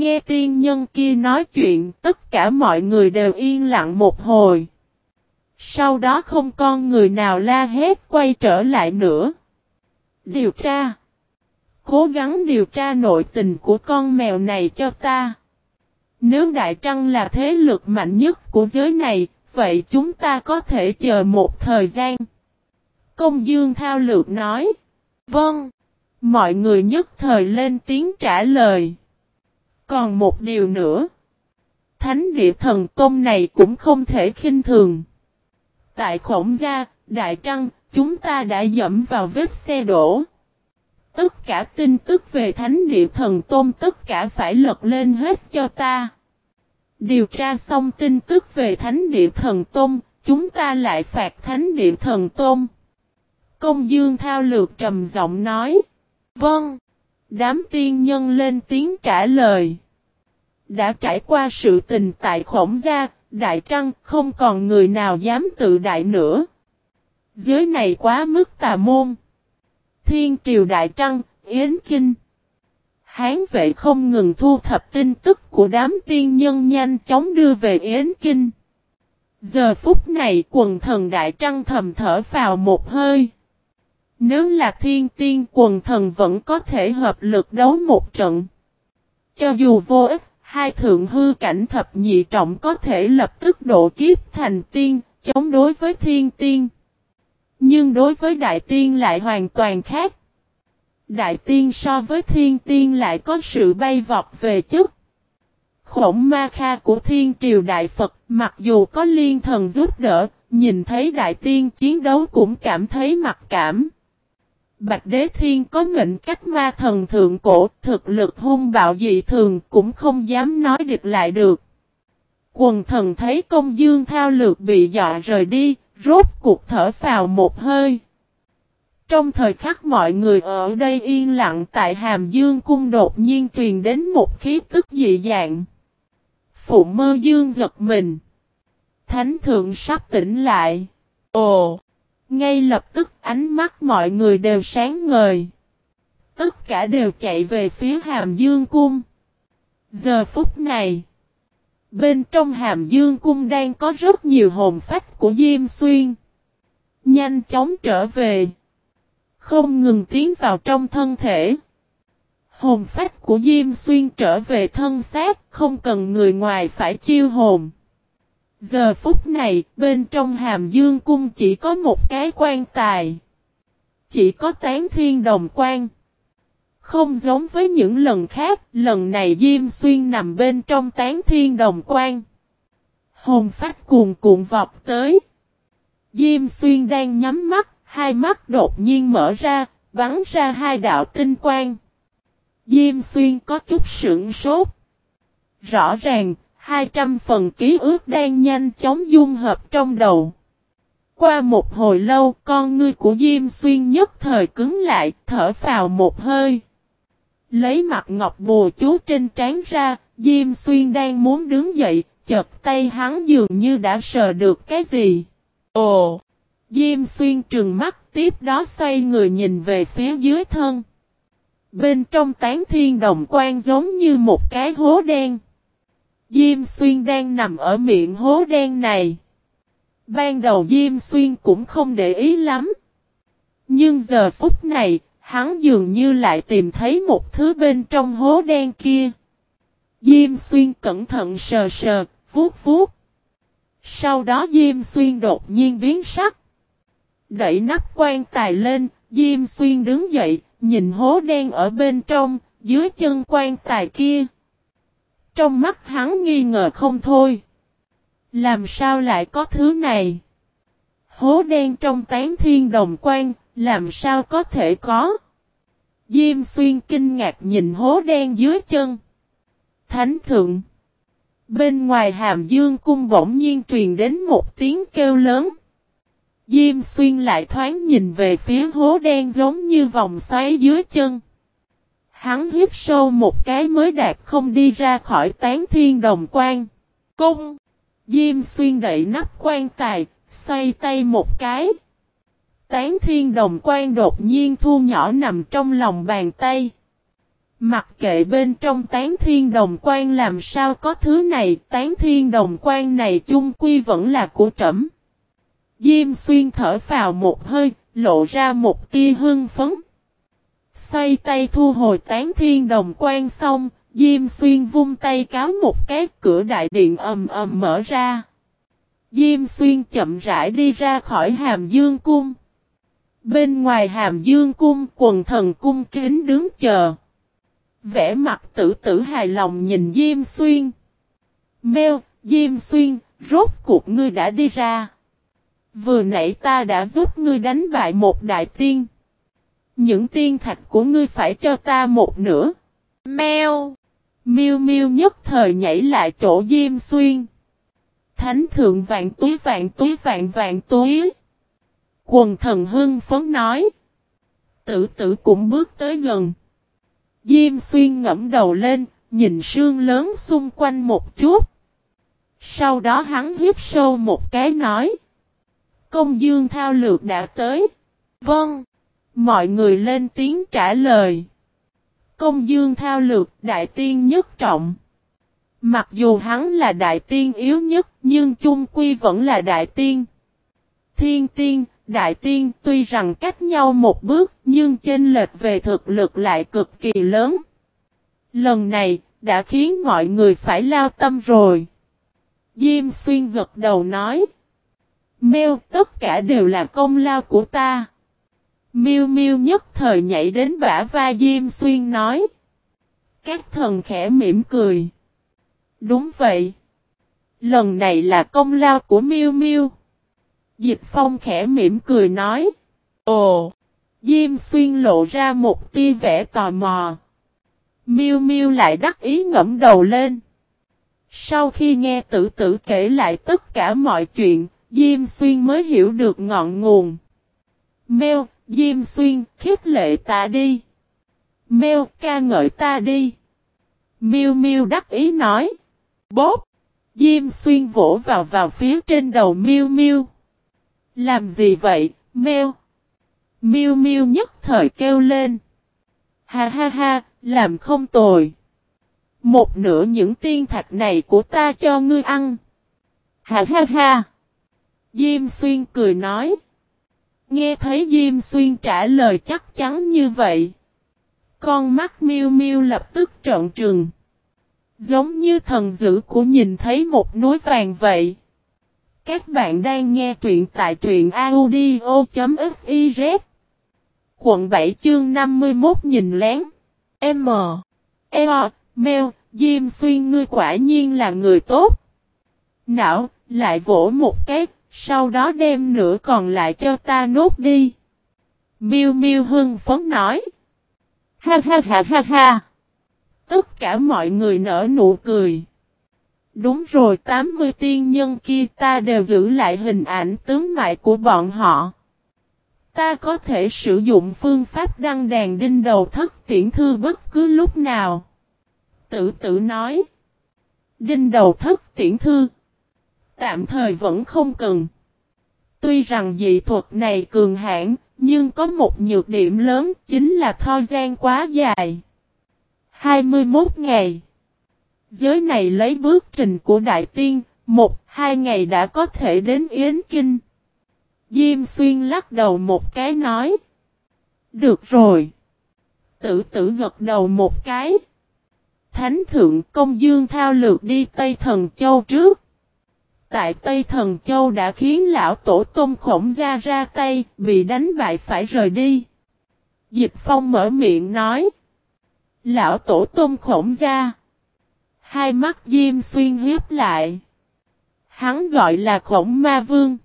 Nghe tiên nhân kia nói chuyện, tất cả mọi người đều yên lặng một hồi. Sau đó không con người nào la hét quay trở lại nữa. Điều tra. Cố gắng điều tra nội tình của con mèo này cho ta. Nếu Đại Trăng là thế lực mạnh nhất của giới này, vậy chúng ta có thể chờ một thời gian. Công Dương Thao Lược nói. Vâng. Mọi người nhất thời lên tiếng trả lời. Còn một điều nữa. Thánh địa thần tôn này cũng không thể khinh thường. Tại khổng gia, Đại Trăng, chúng ta đã dẫm vào vết xe đổ. Tất cả tin tức về thánh địa thần tôn tất cả phải lật lên hết cho ta. Điều tra xong tin tức về thánh địa thần tôn, chúng ta lại phạt thánh địa thần tôn. Công dương thao lược trầm giọng nói. Vâng. Đám tiên nhân lên tiếng trả lời. Đã trải qua sự tình tại khổng gia, đại trăng không còn người nào dám tự đại nữa. Giới này quá mức tà môn. Thiên triều đại trăng, yến kinh. Hán vệ không ngừng thu thập tin tức của đám tiên nhân nhanh chóng đưa về Yến Kinh. Giờ phút này quần thần đại trăng thầm thở vào một hơi. Nếu là thiên tiên quần thần vẫn có thể hợp lực đấu một trận. Cho dù vô ích, hai thượng hư cảnh thập nhị trọng có thể lập tức độ kiếp thành tiên, chống đối với thiên tiên. Nhưng đối với đại tiên lại hoàn toàn khác. Đại tiên so với thiên tiên lại có sự bay vọt về chức. Khổng ma kha của thiên triều đại Phật mặc dù có liên thần giúp đỡ, nhìn thấy đại tiên chiến đấu cũng cảm thấy mặc cảm. Bạch Đế Thiên có mệnh cách ma thần thượng cổ, thực lực hung bạo dị thường cũng không dám nói địch lại được. Quần thần thấy công dương thao lược bị dọa rời đi, rốt cuộc thở vào một hơi. Trong thời khắc mọi người ở đây yên lặng tại Hàm Dương cung đột nhiên truyền đến một khí tức dị dạng. Phụ mơ dương giật mình. Thánh thượng sắp tỉnh lại. Ồ! Ngay lập tức ánh mắt mọi người đều sáng ngời. Tất cả đều chạy về phía hàm dương cung. Giờ phút này. Bên trong hàm dương cung đang có rất nhiều hồn phách của Diêm Xuyên. Nhanh chóng trở về. Không ngừng tiến vào trong thân thể. Hồn phách của Diêm Xuyên trở về thân xác, không cần người ngoài phải chiêu hồn. Giờ phút này, bên trong hàm dương cung chỉ có một cái quan tài. Chỉ có tán thiên đồng quan. Không giống với những lần khác, lần này Diêm Xuyên nằm bên trong tán thiên đồng quan. Hồn phách cuồn cuộn vọt tới. Diêm Xuyên đang nhắm mắt, hai mắt đột nhiên mở ra, bắn ra hai đạo tinh quang. Diêm Xuyên có chút sững sốt. Rõ ràng, 200 phần ký ức đang nhanh chóng dung hợp trong đầu. Qua một hồi lâu, con ngươi của Diêm Xuyên nhất thời cứng lại, thở vào một hơi. Lấy mặt ngọc bùa chú trên trán ra, Diêm Xuyên đang muốn đứng dậy, chật tay hắn dường như đã sờ được cái gì. Ồ! Diêm Xuyên trừng mắt tiếp đó xoay người nhìn về phía dưới thân. Bên trong tán thiên đồng quan giống như một cái hố đen. Diêm Xuyên đang nằm ở miệng hố đen này. Ban đầu Diêm Xuyên cũng không để ý lắm. Nhưng giờ phút này, hắn dường như lại tìm thấy một thứ bên trong hố đen kia. Diêm Xuyên cẩn thận sờ sờ, vuốt vuốt. Sau đó Diêm Xuyên đột nhiên biến sắc. Đẩy nắp quan tài lên, Diêm Xuyên đứng dậy, nhìn hố đen ở bên trong, dưới chân quan tài kia. Trong mắt hắn nghi ngờ không thôi. Làm sao lại có thứ này? Hố đen trong tán thiên đồng quan, làm sao có thể có? Diêm xuyên kinh ngạc nhìn hố đen dưới chân. Thánh thượng. Bên ngoài hàm dương cung bỗng nhiên truyền đến một tiếng kêu lớn. Diêm xuyên lại thoáng nhìn về phía hố đen giống như vòng xoáy dưới chân. Hắn hít sâu một cái mới đạp không đi ra khỏi tán thiên đồng quan. Cung! Diêm xuyên đẩy nắp quan tài, xoay tay một cái. Tán thiên đồng quan đột nhiên thu nhỏ nằm trong lòng bàn tay. Mặc kệ bên trong tán thiên đồng quan làm sao có thứ này, tán thiên đồng quan này chung quy vẫn là của trẫm. Diêm xuyên thở vào một hơi, lộ ra một tia hưng phấn. Xoay tay thu hồi tán thiên đồng quan xong, Diêm xuyên vung tay cáo một cái cửa đại điện ầm ầm mở ra. Diêm xuyên chậm rãi đi ra khỏi hàm dương cung. Bên ngoài hàm dương cung quần thần cung kính đứng chờ. Vẽ mặt tử tử hài lòng nhìn Diêm xuyên. Mèo, Diêm xuyên, rốt cuộc ngươi đã đi ra. Vừa nãy ta đã giúp ngươi đánh bại một đại tiên. Những tiên thạch của ngươi phải cho ta một nửa. Mèo. Miêu miêu nhất thời nhảy lại chỗ Diêm Xuyên. Thánh thượng vạn túi vạn túi vạn vạn túi. Quần thần hưng phấn nói. Tử tử cũng bước tới gần. Diêm Xuyên ngẫm đầu lên, nhìn sương lớn xung quanh một chút. Sau đó hắn hiếp sâu một cái nói. Công dương thao lược đã tới. Vâng. Mọi người lên tiếng trả lời. Công dương thao lược đại tiên nhất trọng. Mặc dù hắn là đại tiên yếu nhất nhưng chung quy vẫn là đại tiên. Thiên tiên, đại tiên tuy rằng cách nhau một bước nhưng chênh lệch về thực lực lại cực kỳ lớn. Lần này đã khiến mọi người phải lao tâm rồi. Diêm xuyên gật đầu nói. Mèo tất cả đều là công lao của ta. Miêu Miêu nhất thời nhảy đến bả vai Diêm Xuyên nói. Các thần khẽ mỉm cười. Đúng vậy. Lần này là công lao của Miêu Miêu. Dịch Phong khẽ mỉm cười nói. Ồ! Diêm Xuyên lộ ra một tia vẻ tò mò. Miêu Miêu lại đắc ý ngẫm đầu lên. Sau khi nghe tử tử kể lại tất cả mọi chuyện, Diêm Xuyên mới hiểu được ngọn nguồn. Mèo, Diêm xuyên, khiếp lệ ta đi. Mèo, ca ngợi ta đi. Miêu miêu đắc ý nói. Bốp. Diêm xuyên vỗ vào vào phía trên đầu miêu miêu. Làm gì vậy, mèo? Miêu miêu nhất thời kêu lên. Ha ha ha, làm không tồi. Một nửa những tiên thạch này của ta cho ngươi ăn. Ha ha ha. Diêm xuyên cười nói. Nghe thấy Diêm Xuyên trả lời chắc chắn như vậy. Con mắt miêu miêu lập tức trợn trừng. Giống như thần dữ của nhìn thấy một núi vàng vậy. Các bạn đang nghe truyện tại truyện audio.fiz. Quận 7 chương 51 nhìn lén. M. E. Mèo, Diêm Xuyên ngươi quả nhiên là người tốt. Não, lại vỗ một cái, sau đó đem nửa còn lại cho ta nốt đi. Miêu miêu hưng phấn nói. Ha ha ha ha ha. Tất cả mọi người nở nụ cười. Đúng rồi 80 tiên nhân kia ta đều giữ lại hình ảnh tướng mại của bọn họ. Ta có thể sử dụng phương pháp đăng đàn đinh đầu thất tiễn thư bất cứ lúc nào. Tự tử nói. Đinh đầu thất tiễn thư tạm thời vẫn không cần. Tuy rằng dị thuật này cường hãn, nhưng có một nhược điểm lớn chính là thời gian quá dài. 21 ngày. Giới này lấy bước trình của Đại Tiên, một, hai ngày đã có thể đến Yến Kinh. Diêm Xuyên lắc đầu một cái nói. Được rồi. Tử tử gật đầu một cái. Thánh thượng công dương thao lược đi Tây Thần Châu trước tại Tây Thần Châu đã khiến lão tổ tôm khổng gia ra tay, bị đánh bại phải rời đi. Dịch Phong mở miệng nói. Lão tổ tôm khổng gia. Hai mắt Diêm Xuyên hiếp lại. Hắn gọi là khổng ma vương.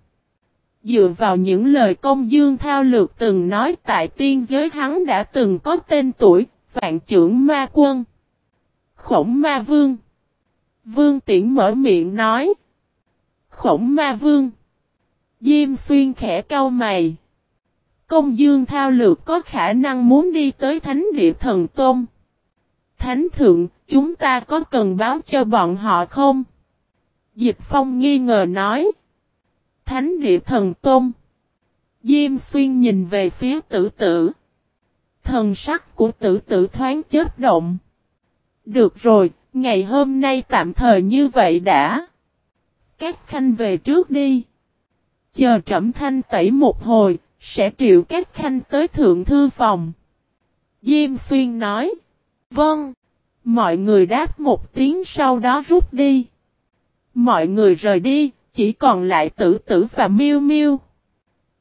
Dựa vào những lời công dương thao lược từng nói tại tiên giới hắn đã từng có tên tuổi, vạn trưởng ma quân. Khổng ma vương. Vương tiễn mở miệng nói. Khổng ma vương. Diêm xuyên khẽ cau mày. Công dương thao lược có khả năng muốn đi tới thánh địa thần tôn. Thánh thượng, chúng ta có cần báo cho bọn họ không? Dịch phong nghi ngờ nói. Thánh địa thần tôn. Diêm xuyên nhìn về phía tử tử. Thần sắc của tử tử thoáng chết động. Được rồi, ngày hôm nay tạm thời như vậy đã. Các khanh về trước đi. Chờ trẩm thanh tẩy một hồi, sẽ triệu các khanh tới thượng thư phòng. Diêm xuyên nói. Vâng. Mọi người đáp một tiếng sau đó rút đi. Mọi người rời đi, chỉ còn lại tử tử và miêu miêu.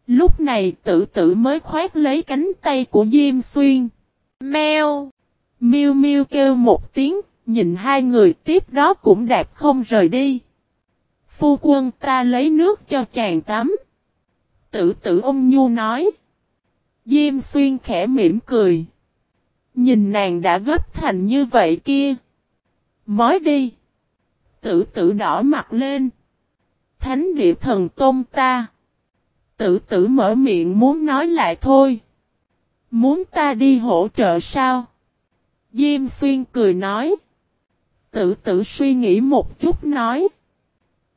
Lúc này tử tử mới khoát lấy cánh tay của Diêm Xuyên. Mèo! Miêu miêu kêu một tiếng, nhìn hai người tiếp đó cũng đạp không rời đi. Phu quân, ta lấy nước cho chàng tắm. Tử tử ông Nhu nói. Diêm xuyên khẽ mỉm cười. Nhìn nàng đã gấp thành như vậy kia. Mói đi. Tử tử đỏ mặt lên. Thánh địa thần tôn ta. Tử tử mở miệng muốn nói lại thôi. Muốn ta đi hỗ trợ sao? Diêm xuyên cười nói. Tử tử suy nghĩ một chút nói.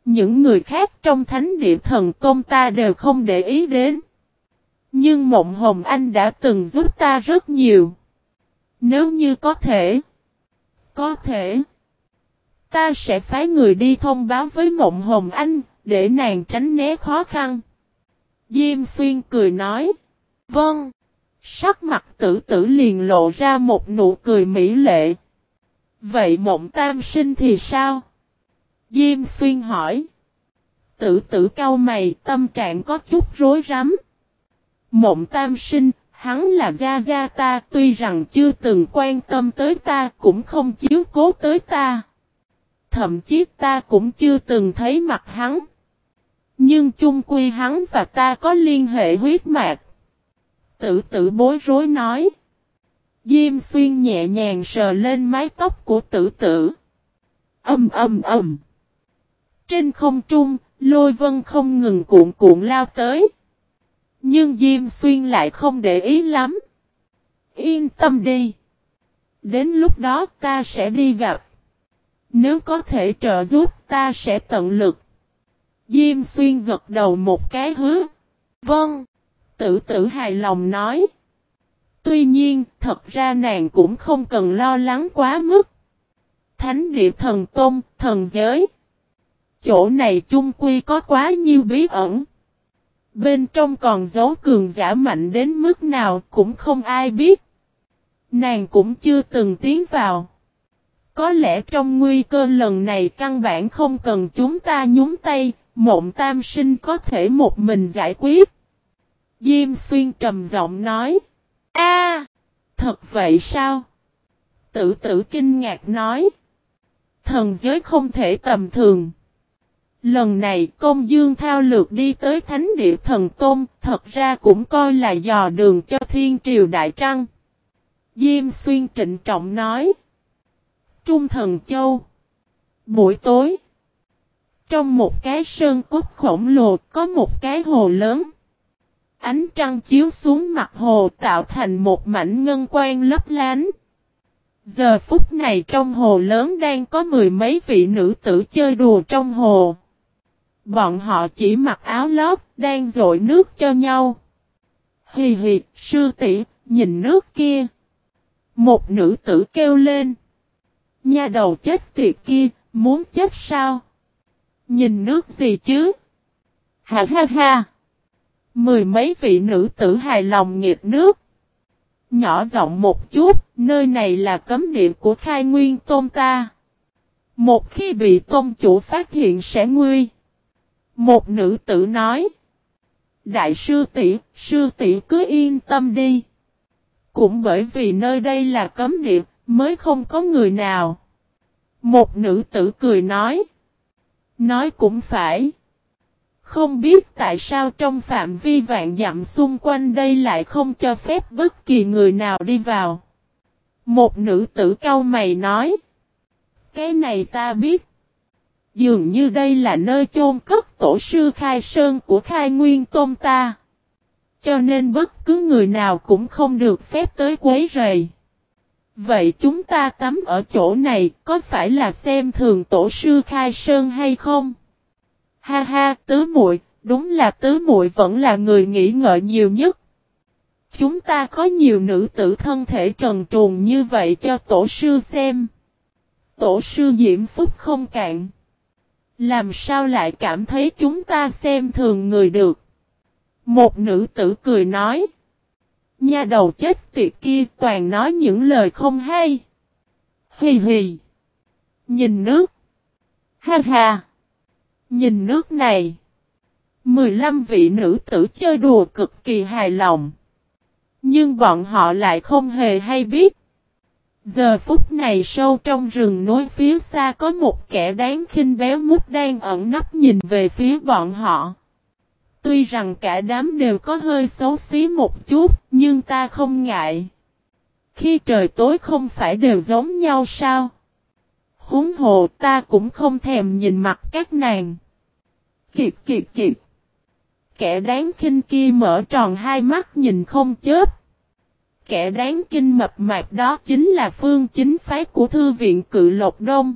Những người khác trong thánh địa thần công ta đều không để ý đến. Nhưng Mộng Hồng Anh đã từng giúp ta rất nhiều. Nếu như có thể. Có thể. Ta sẽ phái người đi thông báo với Mộng Hồng Anh, để nàng tránh né khó khăn. Diêm Xuyên cười nói. Vâng. Sắc mặt tử tử liền lộ ra một nụ cười mỹ lệ. Vậy mộng tam sinh thì sao? Diêm xuyên hỏi. Tử tử cao mày tâm trạng có chút rối rắm. Mộng tam sinh, hắn là gia gia ta tuy rằng chưa từng quan tâm tới ta cũng không chiếu cố tới ta. Thậm chí ta cũng chưa từng thấy mặt hắn. Nhưng chung quy hắn và ta có liên hệ huyết mạch. Tử tử bối rối nói. Diêm xuyên nhẹ nhàng sờ lên mái tóc của tử tử. Âm âm âm. Trên không trung, lôi vân không ngừng cuộn cuộn lao tới. Nhưng Diêm Xuyên lại không để ý lắm. Yên tâm đi. Đến lúc đó ta sẽ đi gặp. Nếu có thể trợ giúp ta sẽ tận lực. Diêm Xuyên gật đầu một cái hứa. Vâng. Tử tử hài lòng nói. Tuy nhiên, thật ra nàng cũng không cần lo lắng quá mức. Thánh địa thần tôn, thần giới. Chỗ này chung quy có quá nhiều bí ẩn. Bên trong còn giấu cường giả mạnh đến mức nào cũng không ai biết. Nàng cũng chưa từng tiến vào. Có lẽ trong nguy cơ lần này căn bản không cần chúng ta nhúng tay, mộng tam sinh có thể một mình giải quyết. Diêm xuyên trầm giọng nói. “A, thật vậy sao? Tử tử kinh ngạc nói. Thần giới không thể tầm thường. Lần này công dương thao lược đi tới thánh địa thần tôn, thật ra cũng coi là dò đường cho thiên triều đại trăng. Diêm xuyên trịnh trọng nói. Trung thần châu. Buổi tối. Trong một cái sơn cốt khổng lồ có một cái hồ lớn. Ánh trăng chiếu xuống mặt hồ tạo thành một mảnh ngân quang lấp lánh. Giờ phút này trong hồ lớn đang có mười mấy vị nữ tử chơi đùa trong hồ. Bọn họ chỉ mặc áo lót, đang dội nước cho nhau. Hì hì, sư tỷ nhìn nước kia. Một nữ tử kêu lên. Nha đầu chết tiệt kia, muốn chết sao? Nhìn nước gì chứ? Ha ha ha! Mười mấy vị nữ tử hài lòng nghiệt nước. Nhỏ giọng một chút, nơi này là cấm địa của khai nguyên tôn ta. Một khi bị tôn chủ phát hiện sẽ nguy. Một nữ tử nói. Đại sư tỷ, sư tỷ cứ yên tâm đi. Cũng bởi vì nơi đây là cấm địa, mới không có người nào. Một nữ tử cười nói. Nói cũng phải. Không biết tại sao trong phạm vi vạn dặm xung quanh đây lại không cho phép bất kỳ người nào đi vào. Một nữ tử cao mày nói. Cái này ta biết. Dường như đây là nơi chôn cất tổ sư khai sơn của khai nguyên tôn ta. Cho nên bất cứ người nào cũng không được phép tới quấy rầy. Vậy chúng ta tắm ở chỗ này có phải là xem thường tổ sư khai sơn hay không? Ha ha, tứ muội, đúng là tứ muội vẫn là người nghĩ ngợi nhiều nhất. chúng ta có nhiều nữ tử thân thể trần truồng như vậy cho tổ sư xem. Tổ sư diễm phúc không cạn. Làm sao lại cảm thấy chúng ta xem thường người được? Một nữ tử cười nói. Nha đầu chết tiệt kia toàn nói những lời không hay. Hì hì. Nhìn nước. Ha ha. Nhìn nước này. 15 vị nữ tử chơi đùa cực kỳ hài lòng. Nhưng bọn họ lại không hề hay biết. Giờ phút này sâu trong rừng núi phía xa có một kẻ đáng khinh béo mút đang ẩn nấp nhìn về phía bọn họ. Tuy rằng cả đám đều có hơi xấu xí một chút, nhưng ta không ngại. Khi trời tối không phải đều giống nhau sao? Húng hồ ta cũng không thèm nhìn mặt các nàng. Kiệt kiệt kiệt. Kẻ đáng khinh kia mở tròn hai mắt nhìn không chớp. Kẻ đáng kinh mập mạp đó chính là phương chính phái của thư viện cự lộc đông.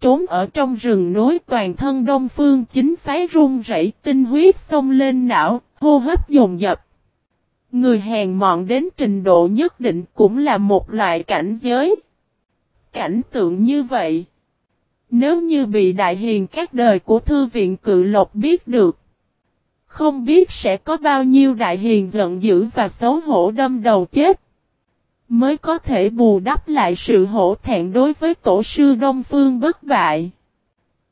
Trốn ở trong rừng núi toàn thân đông phương chính phái run rẩy tinh huyết xông lên não, hô hấp dồn dập. Người hèn mọn đến trình độ nhất định cũng là một loại cảnh giới. Cảnh tượng như vậy. Nếu như bị đại hiền các đời của thư viện cự lộc biết được. Không biết sẽ có bao nhiêu đại hiền giận dữ và xấu hổ đâm đầu chết. Mới có thể bù đắp lại sự hổ thẹn đối với tổ sư Đông Phương bất bại.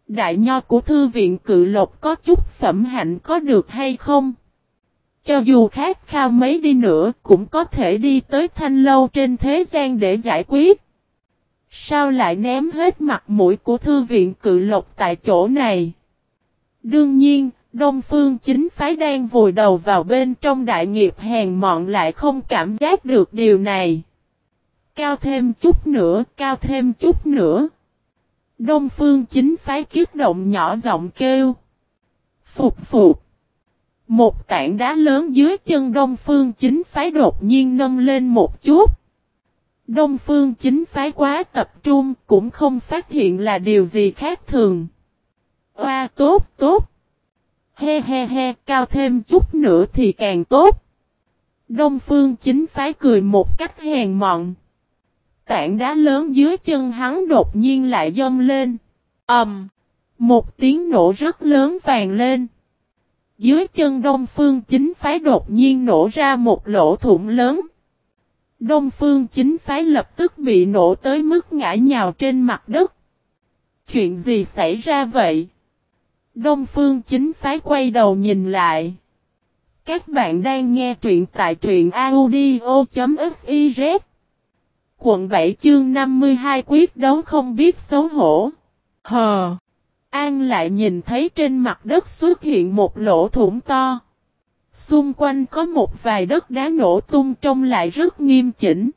Đại nho của thư viện cự lộc có chút phẩm hạnh có được hay không? Cho dù khát khao mấy đi nữa cũng có thể đi tới thanh lâu trên thế gian để giải quyết. Sao lại ném hết mặt mũi của thư viện cự lộc tại chỗ này? Đương nhiên, Đông Phương chính phái đang vùi đầu vào bên trong đại nghiệp hèn mọn lại không cảm giác được điều này. Cao thêm chút nữa, cao thêm chút nữa. Đông Phương chính phái kiết động nhỏ giọng kêu. Phục phục. Một tảng đá lớn dưới chân Đông Phương chính phái đột nhiên nâng lên một chút. Đông Phương chính phái quá tập trung cũng không phát hiện là điều gì khác thường. Oa tốt tốt. He he he cao thêm chút nữa thì càng tốt. Đông Phương chính phái cười một cách hèn mọn. Tảng đá lớn dưới chân hắn đột nhiên lại dâng lên. ầm, um, Một tiếng nổ rất lớn vàng lên. Dưới chân Đông Phương chính phái đột nhiên nổ ra một lỗ thủng lớn. Đông Phương chính phái lập tức bị nổ tới mức ngã nhào trên mặt đất. Chuyện gì xảy ra vậy? Đông Phương chính phái quay đầu nhìn lại. Các bạn đang nghe truyện tại truyện audio.fiz. Quận 7 chương 52 quyết đấu không biết xấu hổ. Hờ! An lại nhìn thấy trên mặt đất xuất hiện một lỗ thủng to. Xung quanh có một vài đất đá nổ tung trông lại rất nghiêm chỉnh.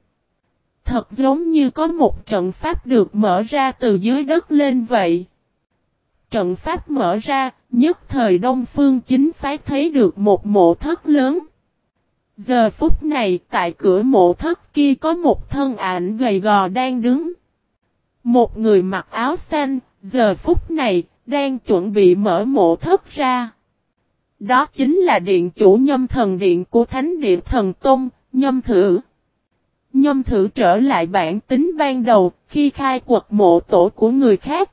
Thật giống như có một trận pháp được mở ra từ dưới đất lên vậy. Trận pháp mở ra, nhất thời Đông Phương chính phái thấy được một mộ thất lớn. Giờ phút này tại cửa mộ thất kia có một thân ảnh gầy gò đang đứng. Một người mặc áo xanh, giờ phút này, đang chuẩn bị mở mộ thất ra. Đó chính là điện chủ nhâm thần điện của Thánh Điện Thần Tôn, nhâm thử. Nhâm thử trở lại bản tính ban đầu khi khai quật mộ tổ của người khác.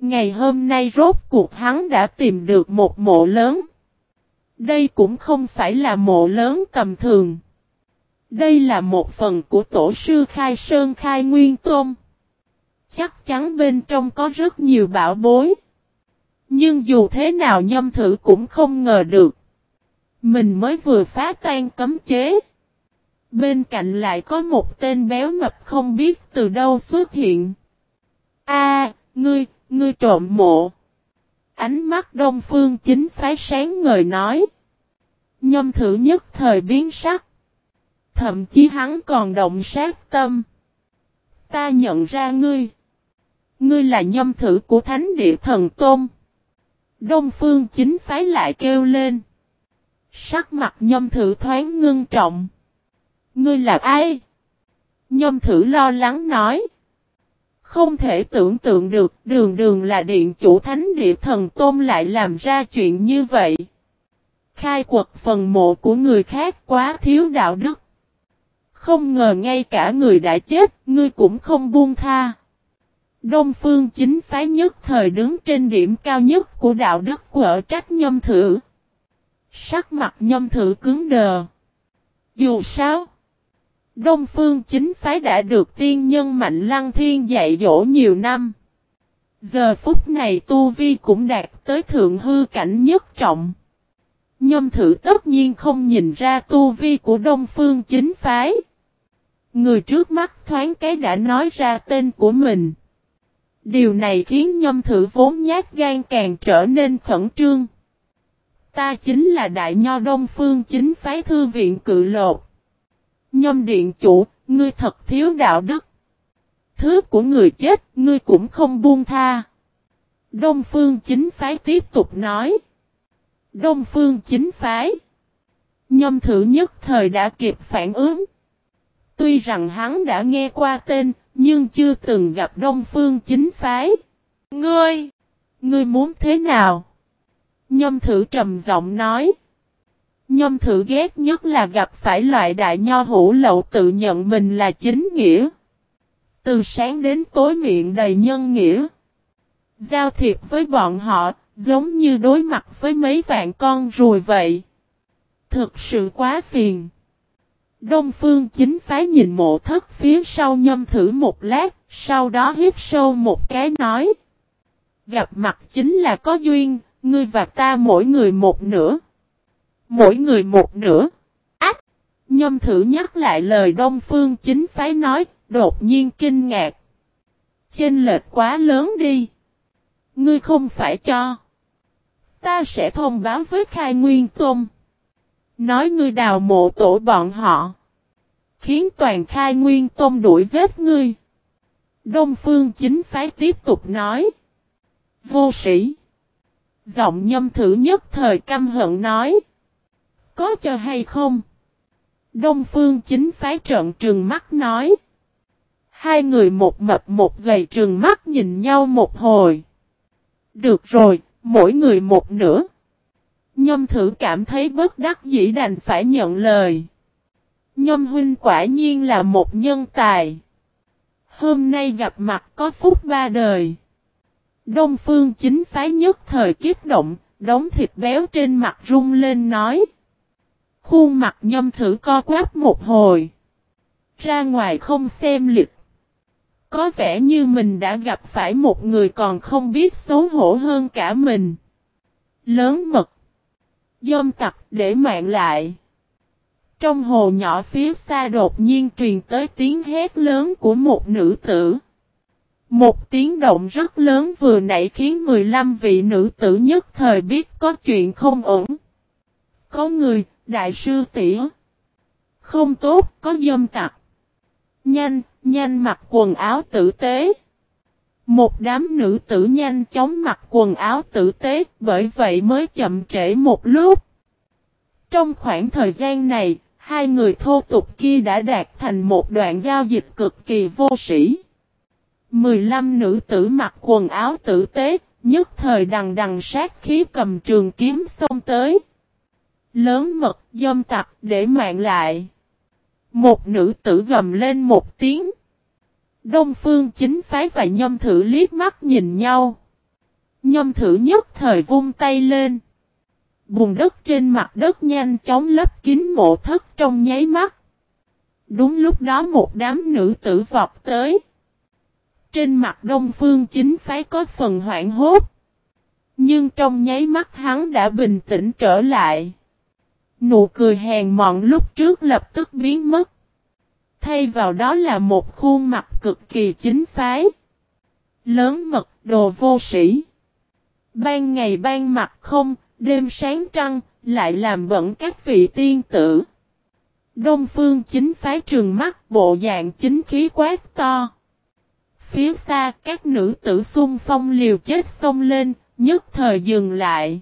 Ngày hôm nay rốt cuộc hắn đã tìm được một mộ lớn. Đây cũng không phải là mộ lớn tầm thường. Đây là một phần của tổ sư Khai Sơn Khai Nguyên Tôn. Chắc chắn bên trong có rất nhiều bảo bối. Nhưng dù thế nào nhâm thử cũng không ngờ được. Mình mới vừa phá tan cấm chế. Bên cạnh lại có một tên béo mập không biết từ đâu xuất hiện. A, ngươi, ngươi trộm mộ. Ánh mắt đông phương chính phái sáng ngời nói. Nhâm thử nhất thời biến sắc. Thậm chí hắn còn động sát tâm. Ta nhận ra ngươi. Ngươi là nhâm thử của thánh địa thần tôn. Đông phương chính phái lại kêu lên. Sắc mặt nhâm thử thoáng ngưng trọng. Ngươi là ai? Nhâm thử lo lắng nói. Không thể tưởng tượng được đường đường là điện chủ thánh địa thần tôn lại làm ra chuyện như vậy. khai quật phần mộ của người khác quá thiếu đạo đức. Không ngờ ngay cả người đã chết, ngươi cũng không buông tha. Đông phương chính phái nhất thời đứng trên điểm cao nhất của đạo đức của ở trách nhâm thử. Sắc mặt nhâm thử cứng đờ. Dù sao, Đông phương chính phái đã được tiên nhân mạnh lăng thiên dạy dỗ nhiều năm. Giờ phút này Tu Vi cũng đạt tới thượng hư cảnh nhất trọng. Nhâm thử tất nhiên không nhìn ra Tu Vi của Đông phương chính phái. Người trước mắt thoáng cái đã nói ra tên của mình. Điều này khiến nhâm thử vốn nhát gan càng trở nên khẩn trương. Ta chính là đại nho đông phương chính phái thư viện cự lột. Nhâm điện chủ, ngươi thật thiếu đạo đức. Thứ của người chết, ngươi cũng không buông tha. Đông phương chính phái tiếp tục nói. Đông phương chính phái. Nhâm thử nhất thời đã kịp phản ứng. Tuy rằng hắn đã nghe qua tên, nhưng chưa từng gặp Đông Phương chính phái. Ngươi! Ngươi muốn thế nào? Nhâm thử trầm giọng nói. Nhâm thử ghét nhất là gặp phải loại đại nho hữu lậu tự nhận mình là chính nghĩa. Từ sáng đến tối miệng đầy nhân nghĩa. Giao thiệp với bọn họ, giống như đối mặt với mấy vạn con ruồi vậy. Thực sự quá phiền. Đông phương chính phái nhìn mộ thất phía sau nhâm thử một lát, sau đó hiếp sâu một cái nói. Gặp mặt chính là có duyên, ngươi và ta mỗi người một nửa. Mỗi người một nửa. Ách! Nhâm thử nhắc lại lời đông phương chính phái nói, đột nhiên kinh ngạc. Chênh lệch quá lớn đi. Ngươi không phải cho. Ta sẽ thông báo với khai nguyên tôn. Nói ngươi đào mộ tổ bọn họ. Khiến toàn khai nguyên tôn đuổi giết ngươi. Đông phương chính phái tiếp tục nói. Vô sĩ. Giọng nhâm thử nhất thời căm hận nói. Có cho hay không? Đông phương chính phái trợn trừng mắt nói. Hai người một mập một gầy trừng mắt nhìn nhau một hồi. Được rồi, mỗi người một nửa. Nhâm thử cảm thấy bất đắc dĩ đành phải nhận lời. Nhâm huynh quả nhiên là một nhân tài. Hôm nay gặp mặt có phúc ba đời. Đông phương chính phái nhất thời kiếp động, đống thịt béo trên mặt rung lên nói. Khuôn mặt nhâm thử co quắp một hồi. Ra ngoài không xem lịch. Có vẻ như mình đã gặp phải một người còn không biết xấu hổ hơn cả mình. Lớn mật. Dâm tặc để mạng lại. Trong hồ nhỏ phía xa đột nhiên truyền tới tiếng hét lớn của một nữ tử. Một tiếng động rất lớn vừa nãy khiến 15 vị nữ tử nhất thời biết có chuyện không ổn. Có người, đại sư tỉa. Không tốt, có dâm tặc. Nhanh, nhanh mặc quần áo tử tế. Một đám nữ tử nhanh chóng mặc quần áo tử tế, bởi vậy mới chậm trễ một lúc. Trong khoảng thời gian này, hai người thô tục kia đã đạt thành một đoạn giao dịch cực kỳ vô sĩ. 15 nữ tử mặc quần áo tử tế, nhất thời đằng đằng sát khí cầm trường kiếm xông tới. Lớn mật, dâm tặc, để mạng lại. Một nữ tử gầm lên một tiếng. Đông phương chính phái và nhâm thử liếc mắt nhìn nhau. Nhâm thử nhất thời vung tay lên. Bùn đất trên mặt đất nhanh chóng lấp kín mộ thất trong nháy mắt. Đúng lúc đó một đám nữ tử vọt tới. Trên mặt đông phương chính phái có phần hoảng hốt. Nhưng trong nháy mắt hắn đã bình tĩnh trở lại. Nụ cười hèn mọn lúc trước lập tức biến mất. Thay vào đó là một khuôn mặt cực kỳ chính phái. Lớn mật đồ vô sĩ. Ban ngày ban mặt không, đêm sáng trăng, lại làm bẩn các vị tiên tử. Đông phương chính phái trường mắt bộ dạng chính khí quát to. Phía xa các nữ tử xung phong liều chết xông lên, nhất thời dừng lại.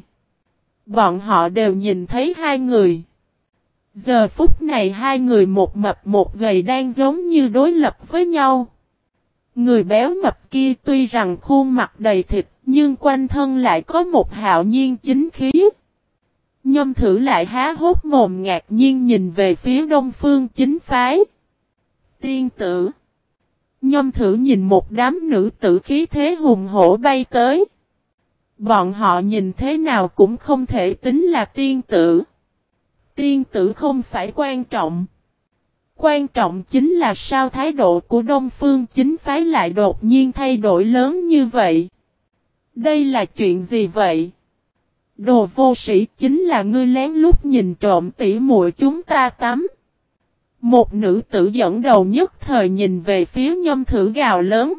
Bọn họ đều nhìn thấy hai người. Giờ phút này hai người một mập một gầy đang giống như đối lập với nhau. Người béo mập kia tuy rằng khuôn mặt đầy thịt, nhưng quanh thân lại có một hạo nhiên chính khí. nhâm thử lại há hốt mồm ngạc nhiên nhìn về phía đông phương chính phái. Tiên tử. Nhâm thử nhìn một đám nữ tử khí thế hùng hổ bay tới. Bọn họ nhìn thế nào cũng không thể tính là tiên tử. Tiên tử không phải quan trọng. Quan trọng chính là sao thái độ của Đông Phương chính phái lại đột nhiên thay đổi lớn như vậy. Đây là chuyện gì vậy? Đồ vô sĩ chính là ngươi lén lút nhìn trộm tỉ muội chúng ta tắm. Một nữ tử dẫn đầu nhất thời nhìn về phía nhâm thử gào lớn.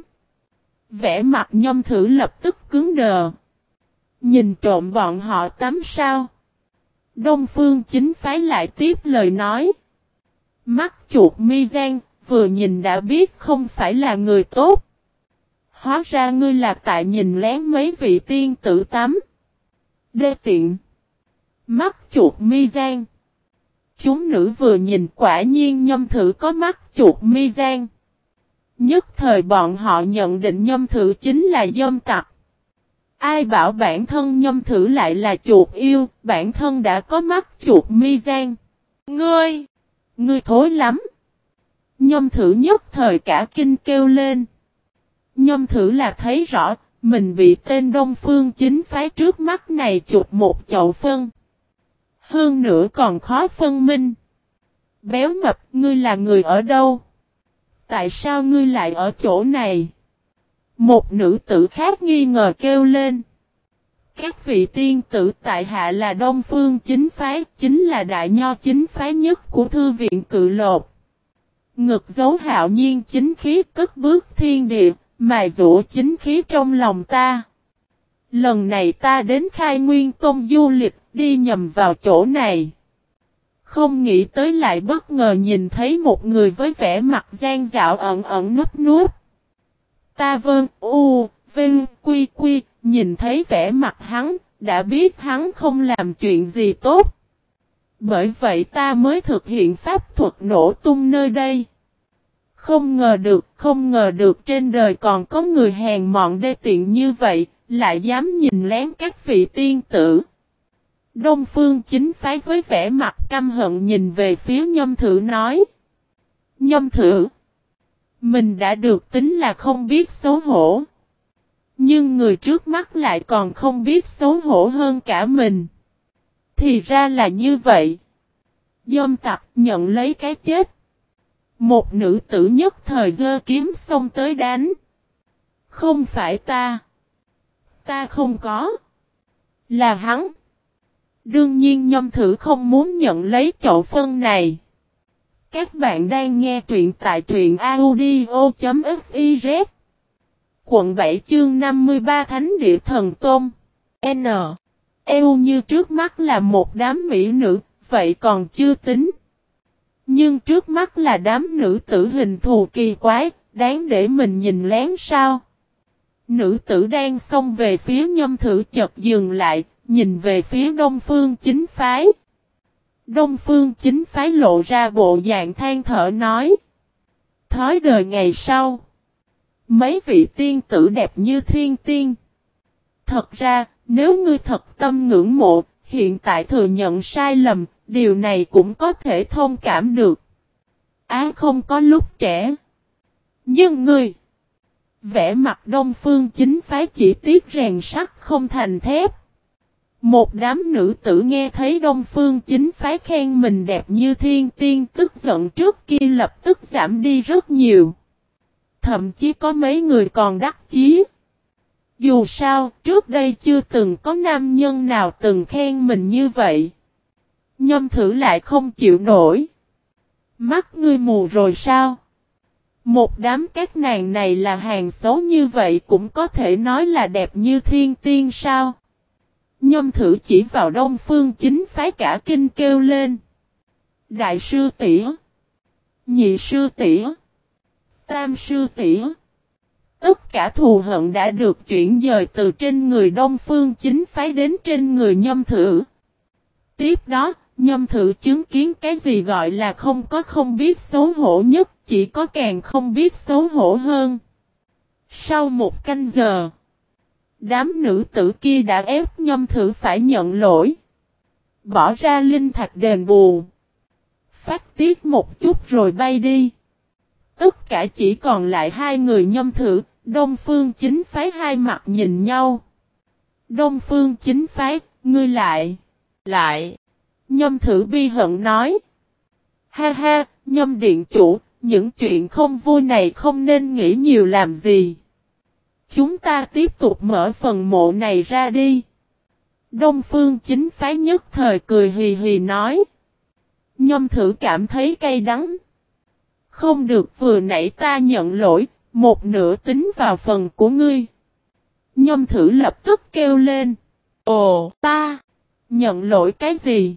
Vẽ mặt nhâm thử lập tức cứng đờ. Nhìn trộm bọn họ tắm sao? Đông phương chính phái lại tiếp lời nói. Mắt chuột mi gian, vừa nhìn đã biết không phải là người tốt. Hóa ra ngươi là tại nhìn lén mấy vị tiên tử tắm. Đê tiện. Mắt chuột mi gian. Chúng nữ vừa nhìn quả nhiên nhâm thử có mắt chuột mi gian. Nhất thời bọn họ nhận định nhâm thử chính là dâm tặc. Ai bảo bản thân nhâm thử lại là chuột yêu, bản thân đã có mắt chuột mi gian. Ngươi! Ngươi thối lắm! Nhâm thử nhất thời cả kinh kêu lên. Nhâm thử là thấy rõ, mình bị tên Đông Phương chính phái trước mắt này chụp một chậu phân. Hơn nữa còn khó phân minh. Béo mập, ngươi là người ở đâu? Tại sao ngươi lại ở chỗ này? Một nữ tử khác nghi ngờ kêu lên. Các vị tiên tử tại hạ là Đông Phương chính phái, chính là đại nho chính phái nhất của thư viện cự lột. Ngực dấu hạo nhiên chính khí cất bước thiên địa, mài rũ chính khí trong lòng ta. Lần này ta đến khai nguyên tôn du lịch, đi nhầm vào chỗ này. Không nghĩ tới lại bất ngờ nhìn thấy một người với vẻ mặt gian dạo ẩn ẩn nút nút. Ta vâng, u, vinh, quy quy, nhìn thấy vẻ mặt hắn, đã biết hắn không làm chuyện gì tốt. Bởi vậy ta mới thực hiện pháp thuật nổ tung nơi đây. Không ngờ được, không ngờ được trên đời còn có người hèn mọn đê tiện như vậy, lại dám nhìn lén các vị tiên tử. Đông Phương chính phái với vẻ mặt căm hận nhìn về phía nhâm thử nói. Nhâm thử. Mình đã được tính là không biết xấu hổ. Nhưng người trước mắt lại còn không biết xấu hổ hơn cả mình. Thì ra là như vậy. Dâm tặc nhận lấy cái chết. Một nữ tử nhất thời dơ kiếm xông tới đánh. Không phải ta. Ta không có. Là hắn. Đương nhiên nhâm thử không muốn nhận lấy chậu phân này. Các bạn đang nghe truyện tại truyện audio.fiz Quận 7 chương 53 Thánh Địa Thần Tôn N. Eo như trước mắt là một đám mỹ nữ, vậy còn chưa tính. Nhưng trước mắt là đám nữ tử hình thù kỳ quái, đáng để mình nhìn lén sao. Nữ tử đang xông về phía nhâm thử chật dừng lại, nhìn về phía đông phương chính phái. Đông phương chính phái lộ ra bộ dạng than thở nói. Thói đời ngày sau. Mấy vị tiên tử đẹp như thiên tiên. Thật ra, nếu ngươi thật tâm ngưỡng mộ, hiện tại thừa nhận sai lầm, điều này cũng có thể thông cảm được. Á không có lúc trẻ. Nhưng ngươi, vẽ mặt đông phương chính phái chỉ tiếc rèn sắt không thành thép. Một đám nữ tử nghe thấy Đông Phương chính phái khen mình đẹp như thiên tiên tức giận trước kia lập tức giảm đi rất nhiều. Thậm chí có mấy người còn đắc chí. Dù sao, trước đây chưa từng có nam nhân nào từng khen mình như vậy. Nhâm thử lại không chịu nổi. Mắt ngươi mù rồi sao? Một đám các nàng này là hàng xấu như vậy cũng có thể nói là đẹp như thiên tiên sao? Nhâm thử chỉ vào đông phương chính phái cả kinh kêu lên. Đại sư tỷ Nhị sư tỷ Tam sư tỷ Tất cả thù hận đã được chuyển dời từ trên người đông phương chính phái đến trên người nhâm thử. Tiếp đó, nhâm thử chứng kiến cái gì gọi là không có không biết xấu hổ nhất, chỉ có càng không biết xấu hổ hơn. Sau một canh giờ, Đám nữ tử kia đã ép nhâm thử phải nhận lỗi. Bỏ ra linh thạch đền bù. Phát tiết một chút rồi bay đi. Tất cả chỉ còn lại hai người nhâm thử, Đông Phương chính phái hai mặt nhìn nhau. Đông Phương chính phái, ngươi lại. Lại. Nhâm thử bi hận nói. Ha ha, nhâm điện chủ, những chuyện không vui này không nên nghĩ nhiều làm gì. Chúng ta tiếp tục mở phần mộ này ra đi. Đông phương chính phái nhất thời cười hì hì nói. Nhâm thử cảm thấy cay đắng. Không được vừa nãy ta nhận lỗi, một nửa tính vào phần của ngươi. Nhâm thử lập tức kêu lên. Ồ, ta! Nhận lỗi cái gì?